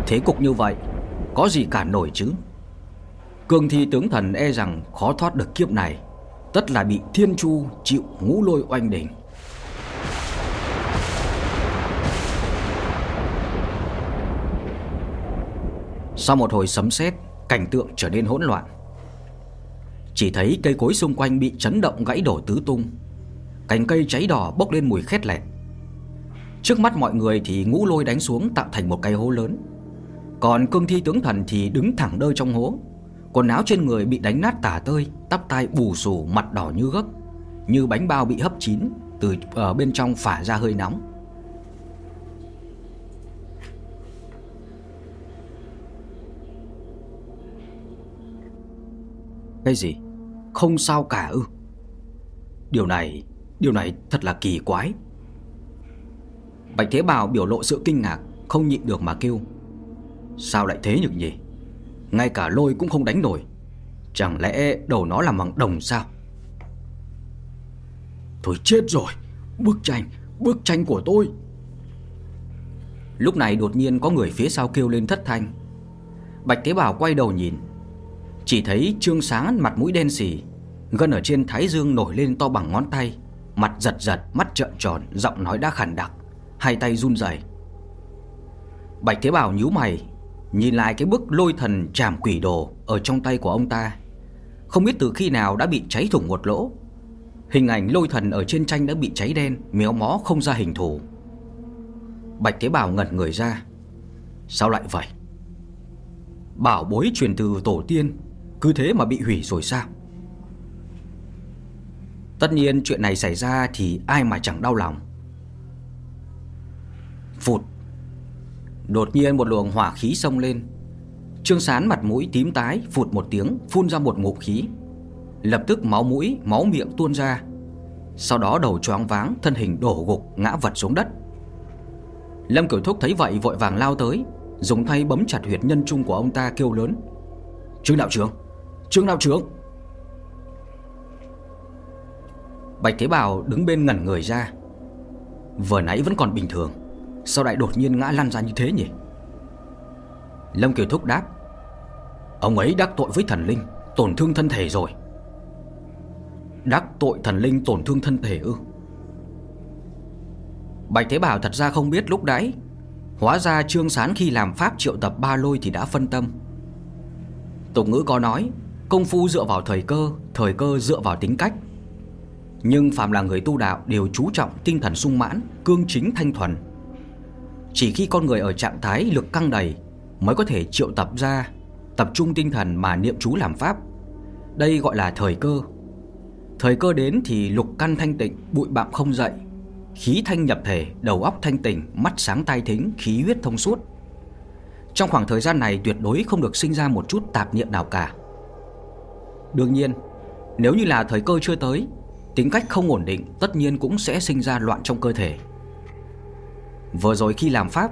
Thế cục như vậy Có gì cả nổi chứ Cương thi tướng thần e rằng khó thoát được kiếp này Tất là bị thiên chu chịu ngũ lôi oanh đỉnh Sau một hồi sấm sét, cảnh tượng trở nên hỗn loạn. Chỉ thấy cây cối xung quanh bị chấn động gãy đổ tứ tung. Cành cây cháy đỏ bốc lên mùi khét lẹt. Trước mắt mọi người thì ngũ lôi đánh xuống tạo thành một cái hố lớn. Còn cương thi tướng thần thì đứng thẳng đơ trong hố. Quần áo trên người bị đánh nát tả tơi, Tắp tai bù xù, mặt đỏ như gấc, như bánh bao bị hấp chín từ ở bên trong phả ra hơi nóng. Cái gì? Không sao cả ư? Điều này, điều này thật là kỳ quái. Bạch Thế Bào biểu lộ sự kinh ngạc, không nhịn được mà kêu. Sao lại thế nhỉ nhỉ? Ngay cả lôi cũng không đánh nổi. Chẳng lẽ đầu nó là bằng đồng sao? Thôi chết rồi, bức tranh, bức tranh của tôi. Lúc này đột nhiên có người phía sau kêu lên thất thanh. Bạch Thế Bảo quay đầu nhìn, chỉ thấy Trương Sáng mặt mũi đen xỉ Gân ở trên thái dương nổi lên to bằng ngón tay Mặt giật giật, mắt trợn tròn Giọng nói đã khàn đặc Hai tay run rẩy. Bạch Thế Bảo nhíu mày Nhìn lại cái bức lôi thần trảm quỷ đồ Ở trong tay của ông ta, Không biết từ khi nào đã bị cháy thủng một lỗ. Hình ảnh lôi thần ở trên tranh đã bị cháy đen, Méo mó không ra hình thù. Bạch Thế Bảo ngẩn người ra. Sao lại vậy? Bảo bối truyền từ tổ tiên, cứ thế mà bị hủy rồi sao? Tất nhiên chuyện này xảy ra Thì ai mà chẳng đau lòng. Phụt. Đột nhiên một luồng hỏa khí xông lên. Trương Sán mặt mũi tím tái, Phụt một tiếng, phun ra một ngụm khí. Lập tức máu mũi, Máu miệng tuôn ra. Sau đó đầu choáng váng, Thân hình đổ gục, ngã vật xuống đất. Lâm Cửu Thúc thấy vậy vội vàng lao tới, Dùng tay bấm chặt huyệt nhân trung của ông ta kêu lớn. Trương đạo trưởng, Trương đạo trưởng. Bạch Thế Bảo đứng bên ngẩn người ra. Vừa nãy vẫn còn bình thường. Sao lại đột nhiên ngã lăn ra như thế nhỉ? Lâm Kiều Thúc đáp, Ông ấy đắc tội với thần linh, Tổn thương thân thể rồi. Đắc tội thần linh, tổn thương thân thể ư? Bạch Thế Bảo thật ra không biết lúc đấy, Hóa ra Trương Sán khi làm pháp triệu tập ba lôi thì đã phân tâm. Tục ngữ có nói, Công phu dựa vào thời cơ Thời cơ dựa vào tính cách. Nhưng phạm là người tu đạo đều chú trọng tinh thần sung mãn, Cương chính thanh thuần. Chỉ khi con người ở trạng thái lực căng đầy Mới có thể triệu tập ra Tập trung tinh thần mà niệm chú làm pháp. Đây gọi là thời cơ. Thời cơ đến thì lục căn thanh tịnh Bụi bạm không dậy. Khí thanh nhập thể, đầu óc thanh tỉnh Mắt sáng tai thính, khí huyết thông suốt. Trong khoảng thời gian này tuyệt đối không được sinh ra một chút tạp niệm nào cả. Đương nhiên, nếu như là thời cơ chưa tới, tính cách không ổn định tất nhiên cũng sẽ sinh ra loạn trong cơ thể. Vừa rồi khi làm pháp,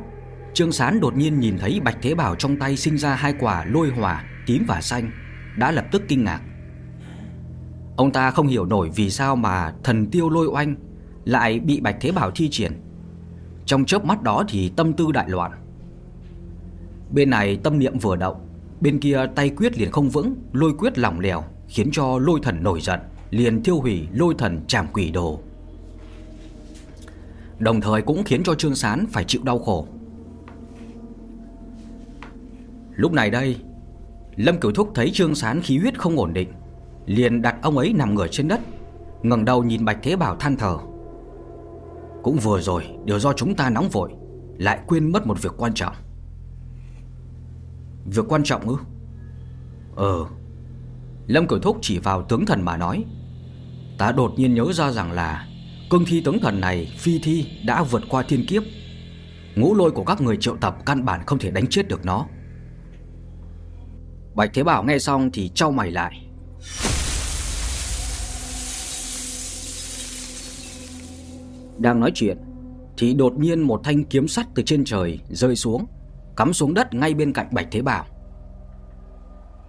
Trương Sán đột nhiên nhìn thấy Bạch Thế Bảo trong tay sinh ra hai quả lôi hỏa tím và xanh, đã lập tức kinh ngạc. Ông ta không hiểu nổi vì sao mà thần tiêu lôi oanh lại bị Bạch Thế Bảo thi triển. Trong chớp mắt đó thì tâm tư đại loạn. Bên này tâm niệm vừa động, Bên kia tay quyết liền không vững Lôi quyết lỏng lẻo Khiến cho lôi thần nổi giận Liền thiêu hủy lôi thần trảm quỷ đồ Đồng thời cũng khiến cho Trương Sán phải chịu đau khổ. Lúc này đây, Lâm Cửu Thúc thấy Trương Sán khí huyết không ổn định, Liền đặt ông ấy nằm ngửa trên đất, ngẩng đầu nhìn Bạch Thế Bảo than thở. Cũng vừa rồi, Đều do chúng ta nóng vội, Lại quên mất một việc quan trọng. Việc quan trọng ư? Ờ. Lâm Cửu Thúc chỉ vào tướng thần mà nói, Ta đột nhiên nhớ ra rằng là Cương thi tướng thần này, phi thi, đã vượt qua thiên kiếp. Ngũ lôi của các người triệu tập căn bản không thể đánh chết được nó. Bạch Thế Bảo nghe xong thì trao mày lại. Đang nói chuyện, Thì đột nhiên một thanh kiếm sắt từ trên trời rơi xuống, Cắm xuống đất ngay bên cạnh Bạch Thế Bảo.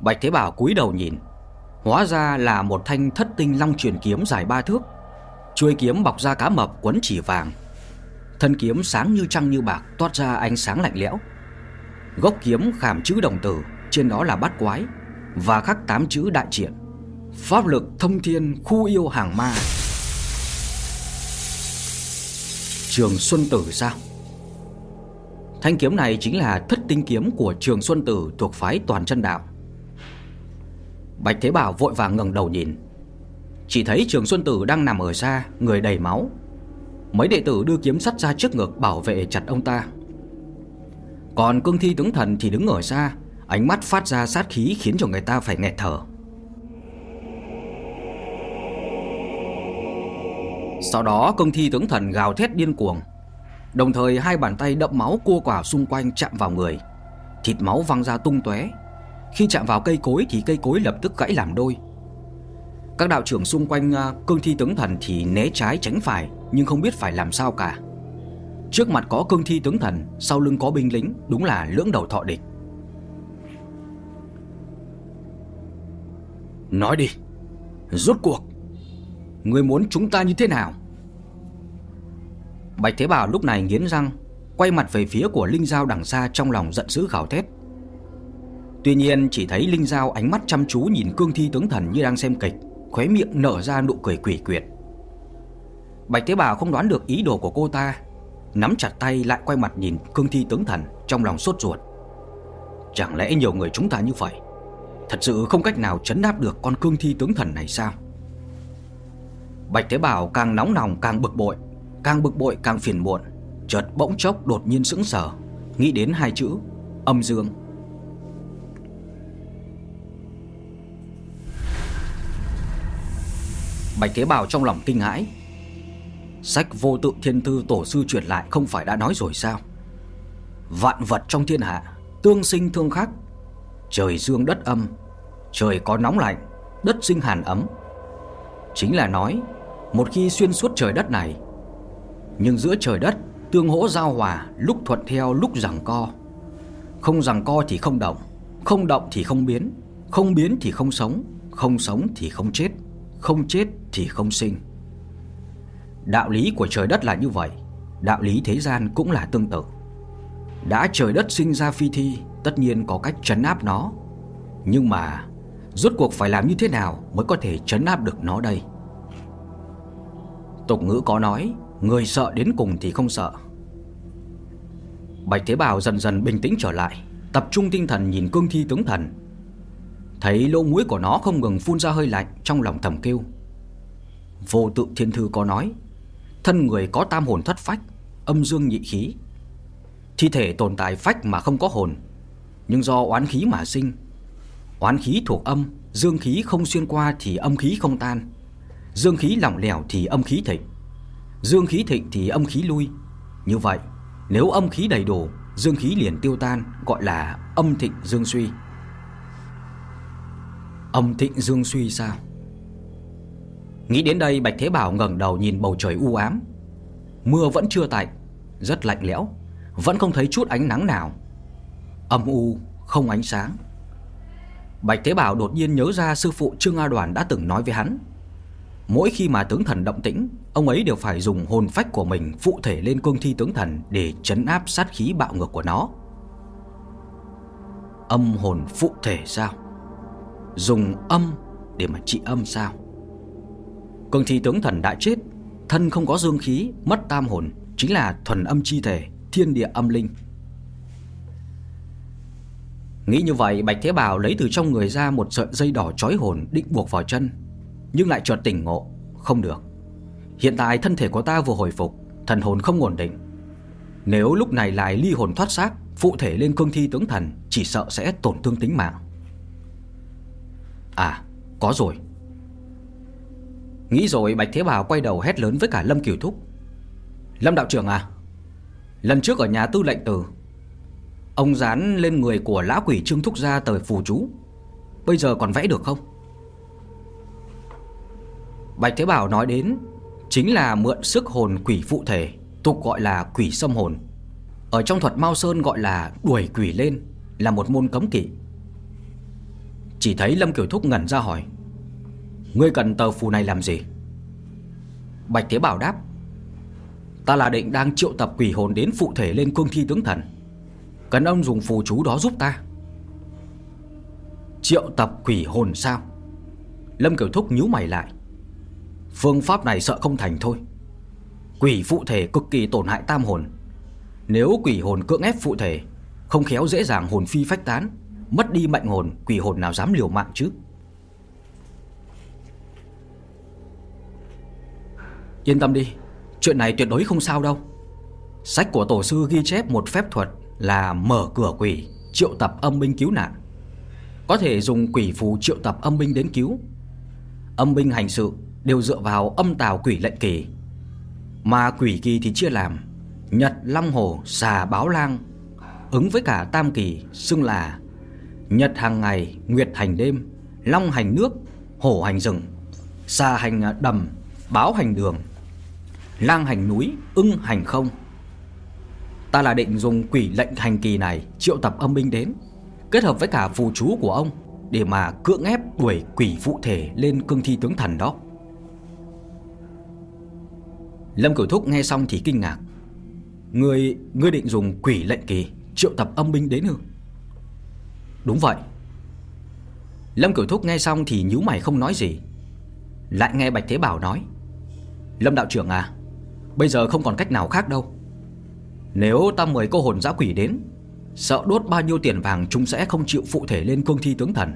Bạch Thế Bảo cúi đầu nhìn, Hóa ra là một thanh thất tinh long truyền kiếm dài ba thước. Chuôi kiếm bọc ra cá mập quấn chỉ vàng. Thân kiếm sáng như trăng như bạc, Toát ra ánh sáng lạnh lẽo. Gốc kiếm khảm chữ đồng tử, Trên đó là bát quái, Và khắc tám chữ đại triển Pháp lực thông thiên, khu yêu hàng ma. Trường Xuân Tử sao? Thanh kiếm này chính là thất tinh kiếm của Trường Xuân Tử thuộc phái toàn chân đạo. Bạch Thế Bảo vội vàng ngẩng đầu nhìn. Chỉ thấy Trường Xuân Tử đang nằm ở xa Người đầy máu. Mấy đệ tử đưa kiếm sắt ra trước ngực bảo vệ chặt ông ta. Còn cương thi tướng thần thì đứng ở xa Ánh mắt phát ra sát khí khiến cho người ta phải nghẹt thở. Sau đó, cương thi tướng thần gào thét điên cuồng. Đồng thời, hai bàn tay đậm máu cua quả xung quanh chạm vào người. Thịt máu văng ra tung tóe. Khi chạm vào cây cối thì cây cối lập tức gãy làm đôi. Các đạo trưởng xung quanh à, cương thi tướng thần thì né trái tránh phải, Nhưng không biết phải làm sao cả. Trước mặt có cương thi tướng thần, Sau lưng có binh lính, Đúng là lưỡng đầu thọ địch. Nói đi, Rốt cuộc, người muốn chúng ta như thế nào? Bạch Thế Bảo lúc này nghiến răng, Quay mặt về phía của Linh Giao đằng xa Trong lòng giận dữ gào thét. Tuy nhiên chỉ thấy Linh Giao ánh mắt chăm chú Nhìn cương thi tướng thần như đang xem kịch. Khóe miệng nở ra nụ cười quỷ quyệt. Bạch Thế Bảo không đoán được ý đồ của cô ta, Nắm chặt tay lại quay mặt nhìn cương thi tướng thần Trong lòng sốt ruột. Chẳng lẽ nhiều người chúng ta như vậy? Thật sự không cách nào chấn áp được con cương thi tướng thần này sao? Bạch Thế Bảo càng nóng lòng càng bực bội, Càng bực bội càng phiền muộn, Chợt bỗng chốc đột nhiên sững sờ, Nghĩ đến hai chữ, Âm dương. Bạch Thế Bảo trong lòng kinh hãi. Sách vô tự thiên thư tổ sư truyền lại Không phải đã nói rồi sao? Vạn vật trong thiên hạ, Tương sinh thương khắc, Trời dương đất âm, Trời có nóng lạnh, Đất sinh hàn ấm. Chính là nói, một khi xuyên suốt trời đất này, Nhưng giữa trời đất Tương hỗ giao hòa, Lúc thuận theo, lúc rằng co. Không rằng co thì không động Không động thì không biến Không biến thì không sống Không sống thì không chết. Không chết thì không sinh. Đạo lý của trời đất là như vậy, Đạo lý thế gian cũng là tương tự. Đã trời đất sinh ra phi thi, Tất nhiên có cách trấn áp nó. Nhưng mà, Rốt cuộc phải làm như thế nào Mới có thể trấn áp được nó đây? Tục ngữ có nói, Người sợ đến cùng thì không sợ. Bạch Thế Bảo dần dần bình tĩnh trở lại, Tập trung tinh thần nhìn cương thi tướng thần. Thấy lỗ mũi của nó không ngừng phun ra hơi lạnh Trong lòng thầm kêu. Vô tự thiên thư có nói, Thân người có tam hồn thất phách, Âm dương nhị khí. Thi thể tồn tại phách mà không có hồn, Nhưng do oán khí mà sinh. Oán khí thuộc âm, Dương khí không xuyên qua thì âm khí không tan. Dương khí lỏng lẻo thì âm khí thịnh. Dương khí thịnh thì âm khí lui. Như vậy, nếu âm khí đầy đủ, Dương khí liền tiêu tan, Gọi là âm thịnh dương suy ông thịnh dương suy sao? Nghĩ đến đây Bạch Thế Bảo ngẩng đầu nhìn bầu trời u ám. Mưa vẫn chưa tạnh, Rất lạnh lẽo, Vẫn không thấy chút ánh nắng nào. Âm u, không ánh sáng. Bạch Thế Bảo đột nhiên nhớ ra sư phụ Trương A Đoàn đã từng nói với hắn. Mỗi khi mà tướng thần động tĩnh, Ông ấy đều phải dùng hồn phách của mình Phụ thể lên cương thi tướng thần Để chấn áp sát khí bạo ngược của nó. Âm hồn phụ thể sao? Dùng âm để mà trị âm sao? Cương thi tướng thần đã chết, Thân không có dương khí, Mất tam hồn, Chính là thuần âm chi thể, Thiên địa âm linh. Nghĩ như vậy, Bạch Thế Bảo lấy từ trong người ra Một sợi dây đỏ trói hồn định buộc vào chân, nhưng lại chợt tỉnh ngộ, Không được. Hiện tại thân thể của ta vừa hồi phục, Thần hồn không ổn định. Nếu lúc này lại ly hồn thoát xác, Phụ thể lên cương thi tướng thần, Chỉ sợ sẽ tổn thương tính mạng. À có rồi. Nghĩ rồi, Bạch Thế Bảo quay đầu hét lớn với cả Lâm Kiều Thúc. Lâm đạo trưởng à Lần trước ở nhà tư lệnh tử Ông dán lên người của lão quỷ Trương Thúc ra tờ phù chú. Bây giờ còn vẽ được không? Bạch Thế Bảo nói đến Chính là mượn sức hồn quỷ phụ thể, Tục gọi là quỷ xâm hồn. Ở trong thuật Mao Sơn gọi là đuổi quỷ lên, Là một môn cấm kỵ. Chỉ thấy Lâm Kiểu Thúc ngẩn ra hỏi, Ngươi cần tờ phù này làm gì? Bạch Thế Bảo đáp, Ta là định đang triệu tập quỷ hồn đến phụ thể lên cương thi tướng thần. Cần ông dùng phù chú đó giúp ta. Triệu tập quỷ hồn sao? Lâm Kiểu Thúc nhíu mày lại, Phương pháp này sợ không thành thôi. Quỷ phụ thể cực kỳ tổn hại tam hồn. Nếu quỷ hồn cưỡng ép phụ thể, Không khéo dễ dàng hồn phi phách tán. Mất đi mạnh hồn Quỷ hồn nào dám liều mạng chứ? Yên tâm đi Chuyện này tuyệt đối không sao đâu. Sách của tổ sư ghi chép một phép thuật Là mở cửa quỷ Triệu tập âm binh cứu nạn. Có thể dùng quỷ phù triệu tập âm binh đến cứu. Âm binh hành sự Đều dựa vào âm tào quỷ lệnh kỳ. Mà quỷ kỳ thì chia làm Nhật, Long Hồ, Xà, Báo Lang Ứng với cả tam kỳ Xưng là Nhật hàng ngày, Nguyệt hành đêm Long hành nước, Hổ hành rừng xa hành à, đầm, Báo hành đường Lang hành núi, ưng hành không. Ta là định dùng quỷ lệnh hành kỳ này Triệu tập âm binh đến Kết hợp với cả phù chú của ông Để mà cưỡng ép đuổi quỷ phụ thể Lên cương thi tướng thần đó. Lâm Cửu Thúc nghe xong thì kinh ngạc. Ngươi, ngươi định dùng quỷ lệnh kỳ Triệu tập âm binh đến ư Đúng vậy. Lâm Cửu Thúc nghe xong thì nhíu mày không nói gì. Lại nghe Bạch Thế Bảo nói, Lâm đạo trưởng à Bây giờ không còn cách nào khác đâu. Nếu ta mời cô hồn giã quỷ đến, Sợ đốt bao nhiêu tiền vàng Chúng sẽ không chịu phụ thể lên cương thi tướng thần.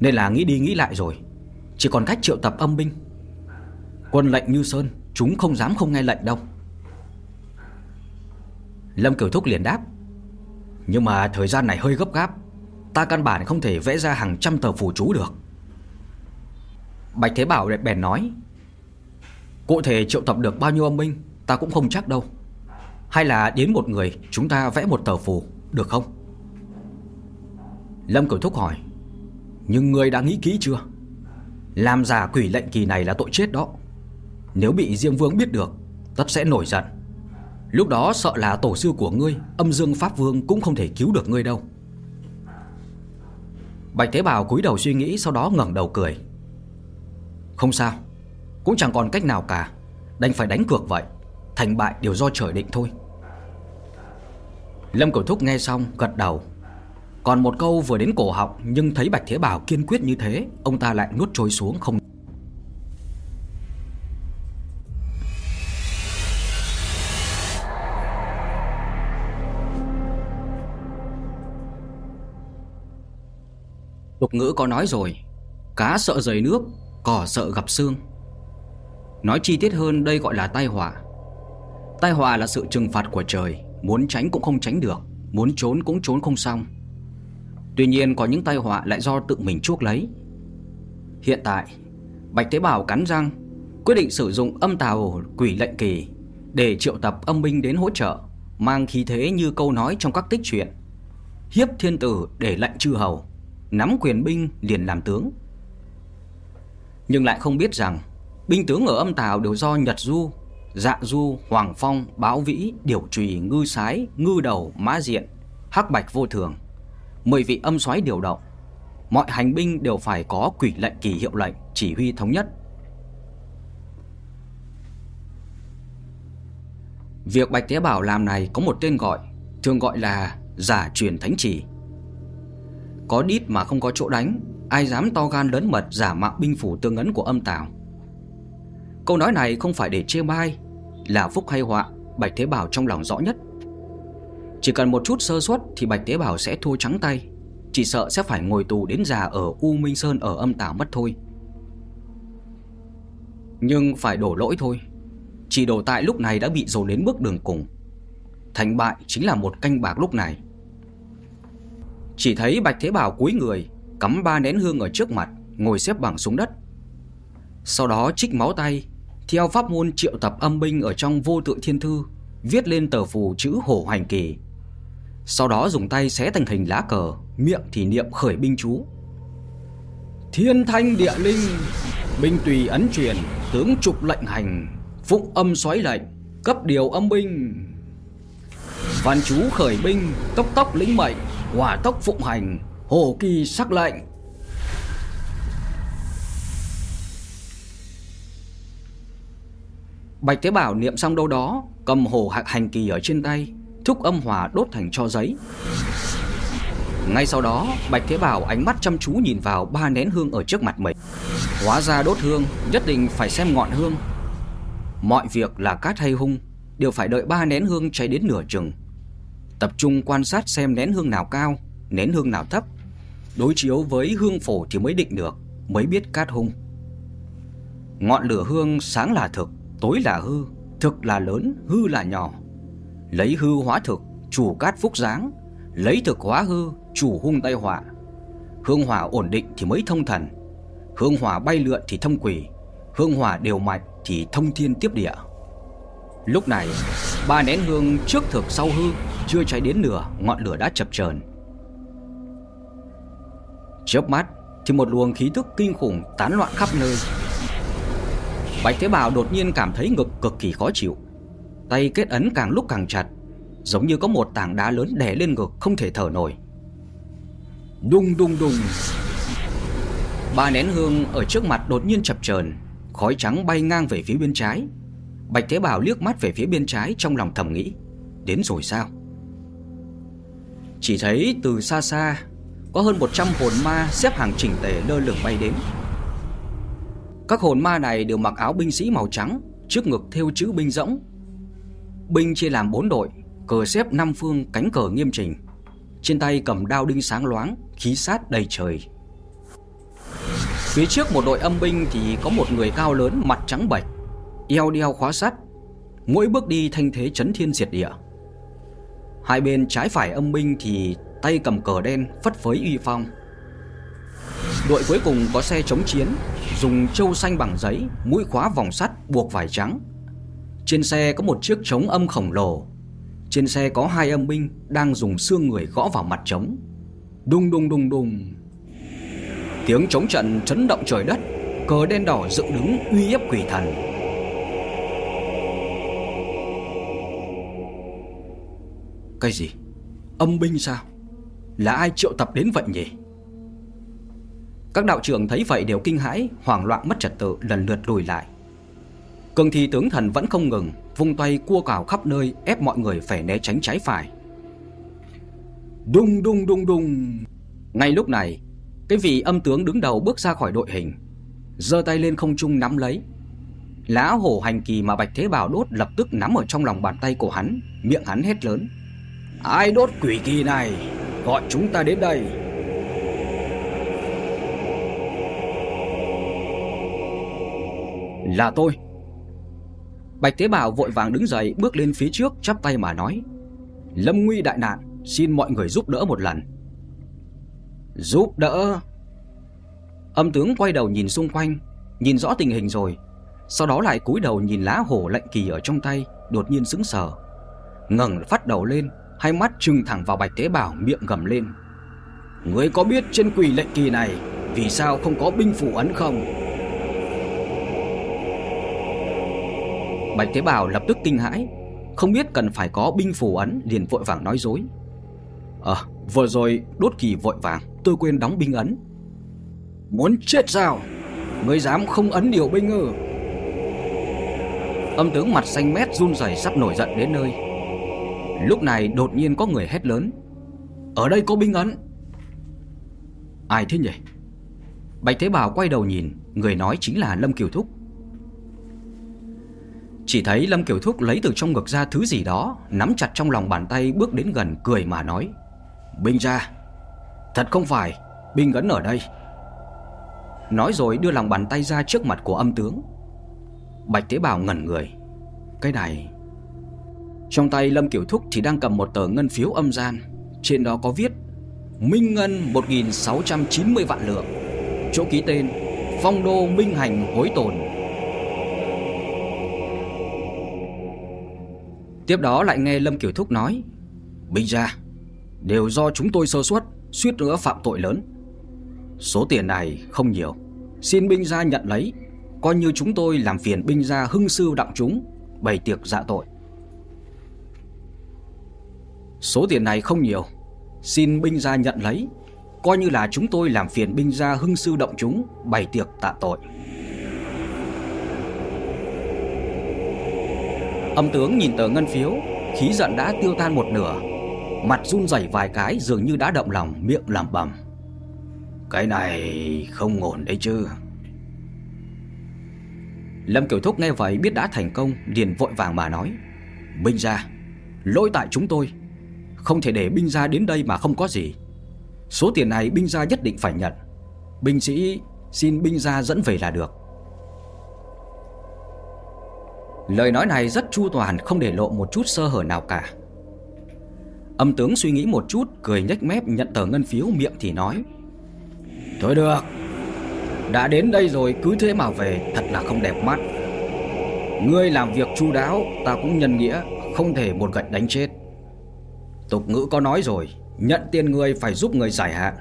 Nên là nghĩ đi nghĩ lại rồi, Chỉ còn cách triệu tập âm binh. Quân lệnh như sơn, Chúng không dám không nghe lệnh đâu. Lâm Cửu Thúc liền đáp nhưng mà thời gian này hơi gấp gáp. Ta căn bản không thể vẽ ra hàng trăm tờ phù chú được. Bạch Thế Bảo đẹp bèn nói Cụ thể triệu tập được bao nhiêu âm minh, Ta cũng không chắc đâu. Hay là đến một người chúng ta vẽ một tờ phù Được không? Lâm Cửu Thúc hỏi Nhưng người đã nghĩ kỹ chưa? Làm giả quỷ lệnh kỳ này là tội chết đó. Nếu bị Diêm Vương biết được Tất sẽ nổi giận. Lúc đó sợ là tổ sư của ngươi, Âm Dương Pháp Vương cũng không thể cứu được ngươi đâu. Bạch Thế Bảo cúi đầu suy nghĩ, Sau đó ngẩng đầu cười. Không sao, cũng chẳng còn cách nào cả. Đành phải đánh cược vậy, Thành bại đều do trời định thôi. Lâm cổ Thúc nghe xong, gật đầu. Còn một câu vừa đến cổ họng, Nhưng thấy Bạch Thế Bảo kiên quyết như thế, Ông ta lại nuốt trôi xuống không. Tục ngữ có nói rồi, Cá sợ rời nước, Cỏ sợ gặp xương. Nói chi tiết hơn, đây gọi là tai họa. Tai họa là sự trừng phạt của trời, Muốn tránh cũng không tránh được, Muốn trốn cũng trốn không xong. Tuy nhiên, có những tai họa lại do tự mình chuốc lấy. Hiện tại, Bạch Tế Bảo cắn răng, Quyết định sử dụng âm tào quỷ lệnh kỳ Để triệu tập âm binh đến hỗ trợ, Mang khí thế như câu nói trong các tích truyện. Hiếp thiên tử để lệnh chư hầu. Nắm quyền binh liền làm tướng Nhưng lại không biết rằng Binh tướng ở âm tào đều do Nhật Du, Dạ Du, Hoàng Phong, Báo Vĩ, Điểu Trùy, Ngư Sái, Ngư Đầu, Mã Diện, Hắc Bạch Vô Thường. Mười vị âm soái điều động. Mọi hành binh đều phải có quỷ lệnh kỳ hiệu lệnh, chỉ huy thống nhất. Việc Bạch Tế Bảo làm này có một tên gọi, thường gọi là giả truyền thánh chỉ. Có đít mà không có chỗ đánh, ai dám to gan lớn mật giả mạo binh phủ tương ấn của âm tào. Câu nói này không phải để chê bai Là phúc hay họa Bạch Thế Bảo trong lòng rõ nhất. Chỉ cần một chút sơ suất Thì Bạch Thế Bảo sẽ thua trắng tay Chỉ sợ sẽ phải ngồi tù đến già ở U Minh Sơn Ở âm tảo mất thôi. Nhưng phải đổ lỗi thôi Chỉ đổ tại lúc này đã bị dồn đến bước đường cùng. Thành bại chính là một canh bạc lúc này. Chỉ thấy Bạch Thế Bảo cúi người, Cắm ba nén hương ở trước mặt, Ngồi xếp bằng xuống đất. Sau đó trích máu tay, theo pháp môn triệu tập âm binh ở trong vô tự thiên thư, Viết lên tờ phù chữ hổ hành kỳ. Sau đó dùng tay xé thành hình lá cờ, Miệng thì niệm khởi binh chú. Thiên thanh địa linh, Binh tùy ấn truyền, Tướng trục lệnh hành, Phụng âm xoáy lệnh, Cấp điều âm binh. Văn chú khởi binh, Tốc tốc lĩnh mệnh. Hỏa tốc phụng hành, Hồ kỳ sắc lệnh. Bạch Tế Bảo niệm xong đâu đó, Cầm hồ hành kỳ ở trên tay, Thúc âm hỏa đốt thành cho giấy. Ngay sau đó, Bạch tế Bảo ánh mắt chăm chú nhìn vào Ba nén hương ở trước mặt mình. Hóa ra đốt hương nhất định phải xem ngọn hương. Mọi việc là cát hay hung, Đều phải đợi ba nén hương cháy đến nửa chừng. Tập trung quan sát xem nén hương nào cao Nén hương nào thấp. Đối chiếu với hương phổ thì mới định được Mới biết cát hung. Ngọn lửa hương sáng là thực Tối là hư Thực là lớn, hư là nhỏ. Lấy hư hóa thực, chủ cát phúc dáng Lấy thực hóa hư, chủ hung tai họa. Hương hỏa ổn định thì mới thông thần. Hương hỏa bay lượn thì thông quỷ. Hương hỏa đều mạnh thì thông thiên tiếp địa. Lúc này, Ba nén hương trước thực sau hư Chưa cháy đến nửa, Ngọn lửa đã chập chờn. Chớp mắt Thì một luồng khí thức kinh khủng tán loạn khắp nơi. Bạch Thế Bảo đột nhiên cảm thấy ngực cực kỳ khó chịu, Tay kết ấn càng lúc càng chặt, Giống như có một tảng đá lớn đè lên ngực không thể thở nổi. Đùng đùng đùng. Ba nén hương ở trước mặt đột nhiên chập chờn, Khói trắng bay ngang về phía bên trái. Bạch Thế Bảo liếc mắt về phía bên trái trong lòng thầm nghĩ, Đến rồi sao? Chỉ thấy từ xa xa, Có hơn 100 hồn ma xếp hàng chỉnh tề lơ lửng bay đến. Các hồn ma này đều mặc áo binh sĩ màu trắng, Trước ngực thêu chữ binh rỗng. Binh chia làm 4 đội, Cờ xếp năm phương, cánh cờ nghiêm chỉnh. Trên tay cầm đao đinh sáng loáng, Khí sát đầy trời. Phía trước một đội âm binh thì có một người cao lớn, mặt trắng bệch eo đeo khóa sắt, mỗi bước đi thanh thế chấn thiên diệt địa. Hai bên trái phải âm binh thì tay cầm cờ đen phất phới uy phong. Đội cuối cùng có xe chống chiến, dùng trâu xanh bằng giấy, mũi khóa vòng sắt buộc vải trắng. Trên xe có một chiếc trống âm khổng lồ. Trên xe có hai âm binh đang dùng xương người gõ vào mặt trống. Đùng đùng đùng đùng. Tiếng trống trận chấn động trời đất, cờ đen đỏ dựng đứng uy hiếp quỷ thần. Cái gì? Âm binh sao? Là ai triệu tập đến vậy nhỉ? Các đạo trưởng thấy vậy đều kinh hãi, hoảng loạn mất trật tự lần lượt lùi lại. Cường thi tướng thần vẫn không ngừng, vung tay cua cào khắp nơi ép mọi người phải né tránh trái phải. Đùng đùng đùng đùng. Ngay lúc này, cái vị âm tướng đứng đầu bước ra khỏi đội hình, giơ tay lên không trung nắm lấy. Lá hổ hành kỳ mà Bạch Thế Bảo đốt lập tức nắm ở trong lòng bàn tay của hắn, miệng hắn hét lớn. Ai đốt quỷ kỳ này, Gọi chúng ta đến đây. Là tôi. Bạch Tế Bảo vội vàng đứng dậy, Bước lên phía trước, chắp tay mà nói, Lâm nguy đại nạn, Xin mọi người giúp đỡ một lần. Giúp đỡ? Âm tướng quay đầu nhìn xung quanh, Nhìn rõ tình hình rồi, Sau đó lại cúi đầu nhìn lá hổ lệnh kỳ ở trong tay, Đột nhiên sững sờ, ngẩng phát đầu lên hai mắt trừng thẳng vào Bạch Tế Bảo miệng gầm lên. Ngươi có biết trên quỷ lệnh kỳ này vì sao không có binh phủ ấn không? Bạch Tế Bảo lập tức kinh hãi, không biết cần phải có binh phủ ấn liền vội vàng nói dối. Ờ, vừa rồi đốt kỳ vội vàng, tôi quên đóng binh ấn. Muốn chết sao? Ngươi dám không ấn điều binh ư? Âm tướng mặt xanh mét run rẩy sắp nổi giận đến nơi Lúc này đột nhiên có người hét lớn. Ở đây có binh ấn. Ai thế nhỉ? Bạch Thế Bảo quay đầu nhìn, Người nói chính là Lâm Kiều Thúc. Chỉ thấy Lâm Kiều Thúc lấy từ trong ngực ra thứ gì đó, Nắm chặt trong lòng bàn tay, bước đến gần, cười mà nói, Binh ra Thật không phải, Binh ấn ở đây. Nói rồi đưa lòng bàn tay ra trước mặt của âm tướng. Bạch Thế Bảo ngẩn người. Cái này trong tay Lâm Kiểu Thúc thì đang cầm một tờ ngân phiếu âm gian. Trên đó có viết, Minh Ngân 1.690 vạn lượng. Chỗ ký tên, Phong đô Minh Hành hối tồn. Tiếp đó lại nghe Lâm Kiểu Thúc nói, Bình ra Đều do chúng tôi sơ suất, Suýt nữa phạm tội lớn. Số tiền này không nhiều. Xin binh gia nhận lấy. Coi như chúng tôi làm phiền binh gia hưng sư đặng chúng, Bày tiệc dạ tội. Số tiền này không nhiều. Xin binh gia nhận lấy. Coi như là chúng tôi làm phiền binh gia hưng sư động chúng, Bày tiệc tạ tội. Âm tướng nhìn tờ ngân phiếu, Khí giận đã tiêu tan một nửa. Mặt run rẩy vài cái, dường như đã động lòng, Miệng làm bầm Cái này không ổn đấy chứ. Lâm Kiểu Thúc nghe vậy biết đã thành công, liền vội vàng mà nói. Binh gia, Lỗi tại chúng tôi. Không thể để binh gia đến đây mà không có gì. Số tiền này binh gia nhất định phải nhận. Binh sĩ xin binh gia dẫn về là được. Lời nói này rất chu toàn, không để lộ một chút sơ hở nào cả. Âm tướng suy nghĩ một chút, Cười nhếch mép nhận tờ ngân phiếu miệng thì nói, Thôi được, Đã đến đây rồi, cứ thế mà về, Thật là không đẹp mắt. Ngươi làm việc chu đáo, Ta cũng nhân nghĩa, Không thể một gạch đánh chết. Tục ngữ có nói rồi, Nhận tiền người phải giúp người giải hạn.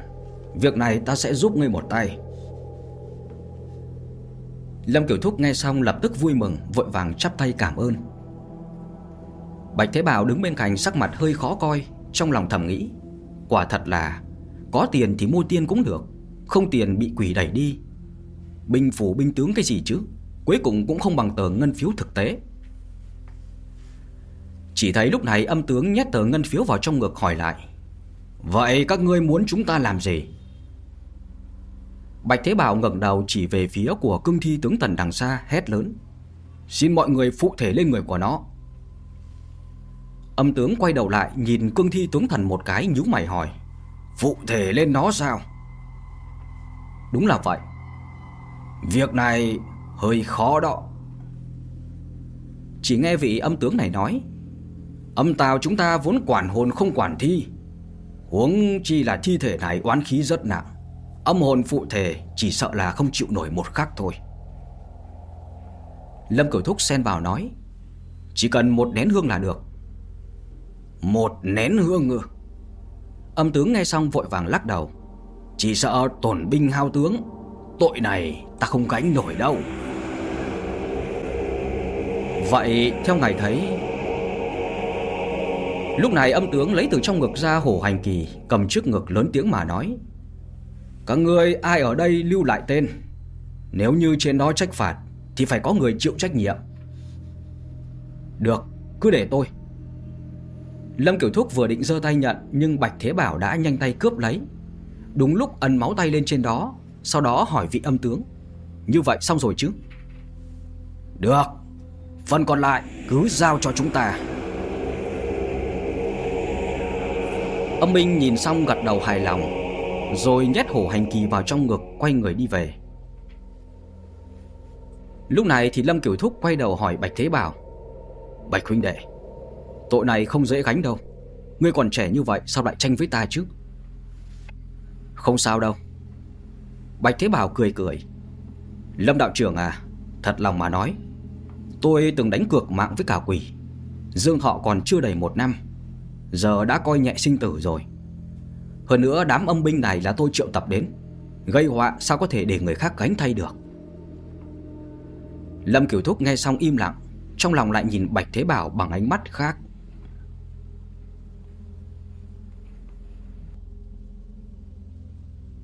Việc này ta sẽ giúp ngươi một tay. Lâm Kiểu Thúc nghe xong lập tức vui mừng, Vội vàng chắp tay cảm ơn. Bạch Thế Bảo đứng bên cạnh sắc mặt hơi khó coi, Trong lòng thầm nghĩ, Quả thật là, Có tiền thì mua tiên cũng được, Không tiền bị quỷ đẩy đi. Binh phủ, binh tướng cái gì chứ? Cuối cùng cũng không bằng tờ ngân phiếu thực tế. Chỉ thấy lúc này âm tướng nhét tờ ngân phiếu vào trong ngực hỏi lại. Vậy các ngươi muốn chúng ta làm gì? Bạch Thế Bảo ngẩng đầu chỉ về phía của cương thi tướng tần đằng xa, hét lớn. Xin mọi người phụ thể lên người của nó. Âm tướng quay đầu lại, nhìn cương thi tướng thần một cái, nhíu mày hỏi. Phụ thể lên nó sao? Đúng là vậy. Việc này hơi khó đó. Chỉ nghe vị âm tướng này nói Âm tào chúng ta vốn quản hồn không quản thi. Huống chi là thi thể này oán khí rất nặng. Âm hồn phụ thể chỉ sợ là không chịu nổi một khắc thôi. Lâm Cửu Thúc xen vào nói, Chỉ cần một nén hương là được. Một nén hương ư? Âm tướng nghe xong vội vàng lắc đầu. Chỉ sợ tổn binh hao tướng, Tội này ta không gánh nổi đâu. Vậy theo ngài thấy Lúc này âm tướng lấy từ trong ngực ra hổ hành kỳ Cầm trước ngực lớn tiếng mà nói Các người ai ở đây lưu lại tên? Nếu như trên đó trách phạt Thì phải có người chịu trách nhiệm. Được, cứ để tôi. Lâm Kiểu Thúc vừa định giơ tay nhận Nhưng Bạch Thế Bảo đã nhanh tay cướp lấy. Đúng lúc ấn máu tay lên trên đó Sau đó hỏi vị âm tướng Như vậy xong rồi chứ? Được Phần còn lại cứ giao cho chúng ta. Âm Minh nhìn xong gật đầu hài lòng, Rồi nhét hổ hành kỳ vào trong ngực, Quay người đi về. Lúc này thì Lâm Kiểu Thúc quay đầu hỏi Bạch Thế Bảo, Bạch huynh đệ, Tội này không dễ gánh đâu. Ngươi còn trẻ như vậy, sao lại tranh với ta chứ? Không sao đâu. Bạch Thế Bảo cười cười, Lâm đạo trưởng à Thật lòng mà nói, Tôi từng đánh cược mạng với cả quỷ, Dương họ còn chưa đầy một năm Giờ đã coi nhẹ sinh tử rồi. Hơn nữa, đám âm binh này là tôi triệu tập đến. Gây họa sao có thể để người khác gánh thay được? Lâm Kiểu Thúc nghe xong im lặng, Trong lòng lại nhìn Bạch Thế Bảo bằng ánh mắt khác.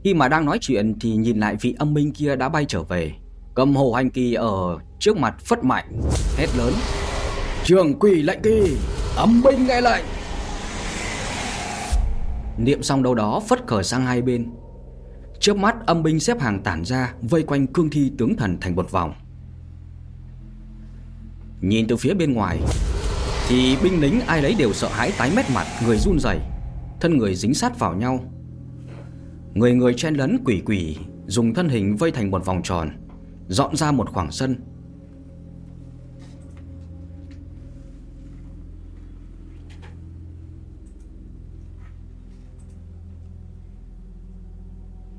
Khi mà đang nói chuyện thì nhìn lại vị âm binh kia đã bay trở về. Cầm hồ hành kỳ ở trước mặt phất mạnh, Hét lớn. Trường quỷ lệnh kỳ, Âm binh nghe lệnh. Niệm xong đâu đó phất cờ sang hai bên. Trước mắt, âm binh xếp hàng tản ra, Vây quanh cương thi tướng thần thành một vòng. Nhìn từ phía bên ngoài, Thì binh lính ai lấy đều sợ hãi tái mét mặt, Người run rẩy, Thân người dính sát vào nhau. Người người chen lấn quỷ quỷ, Dùng thân hình vây thành một vòng tròn, Dọn ra một khoảng sân.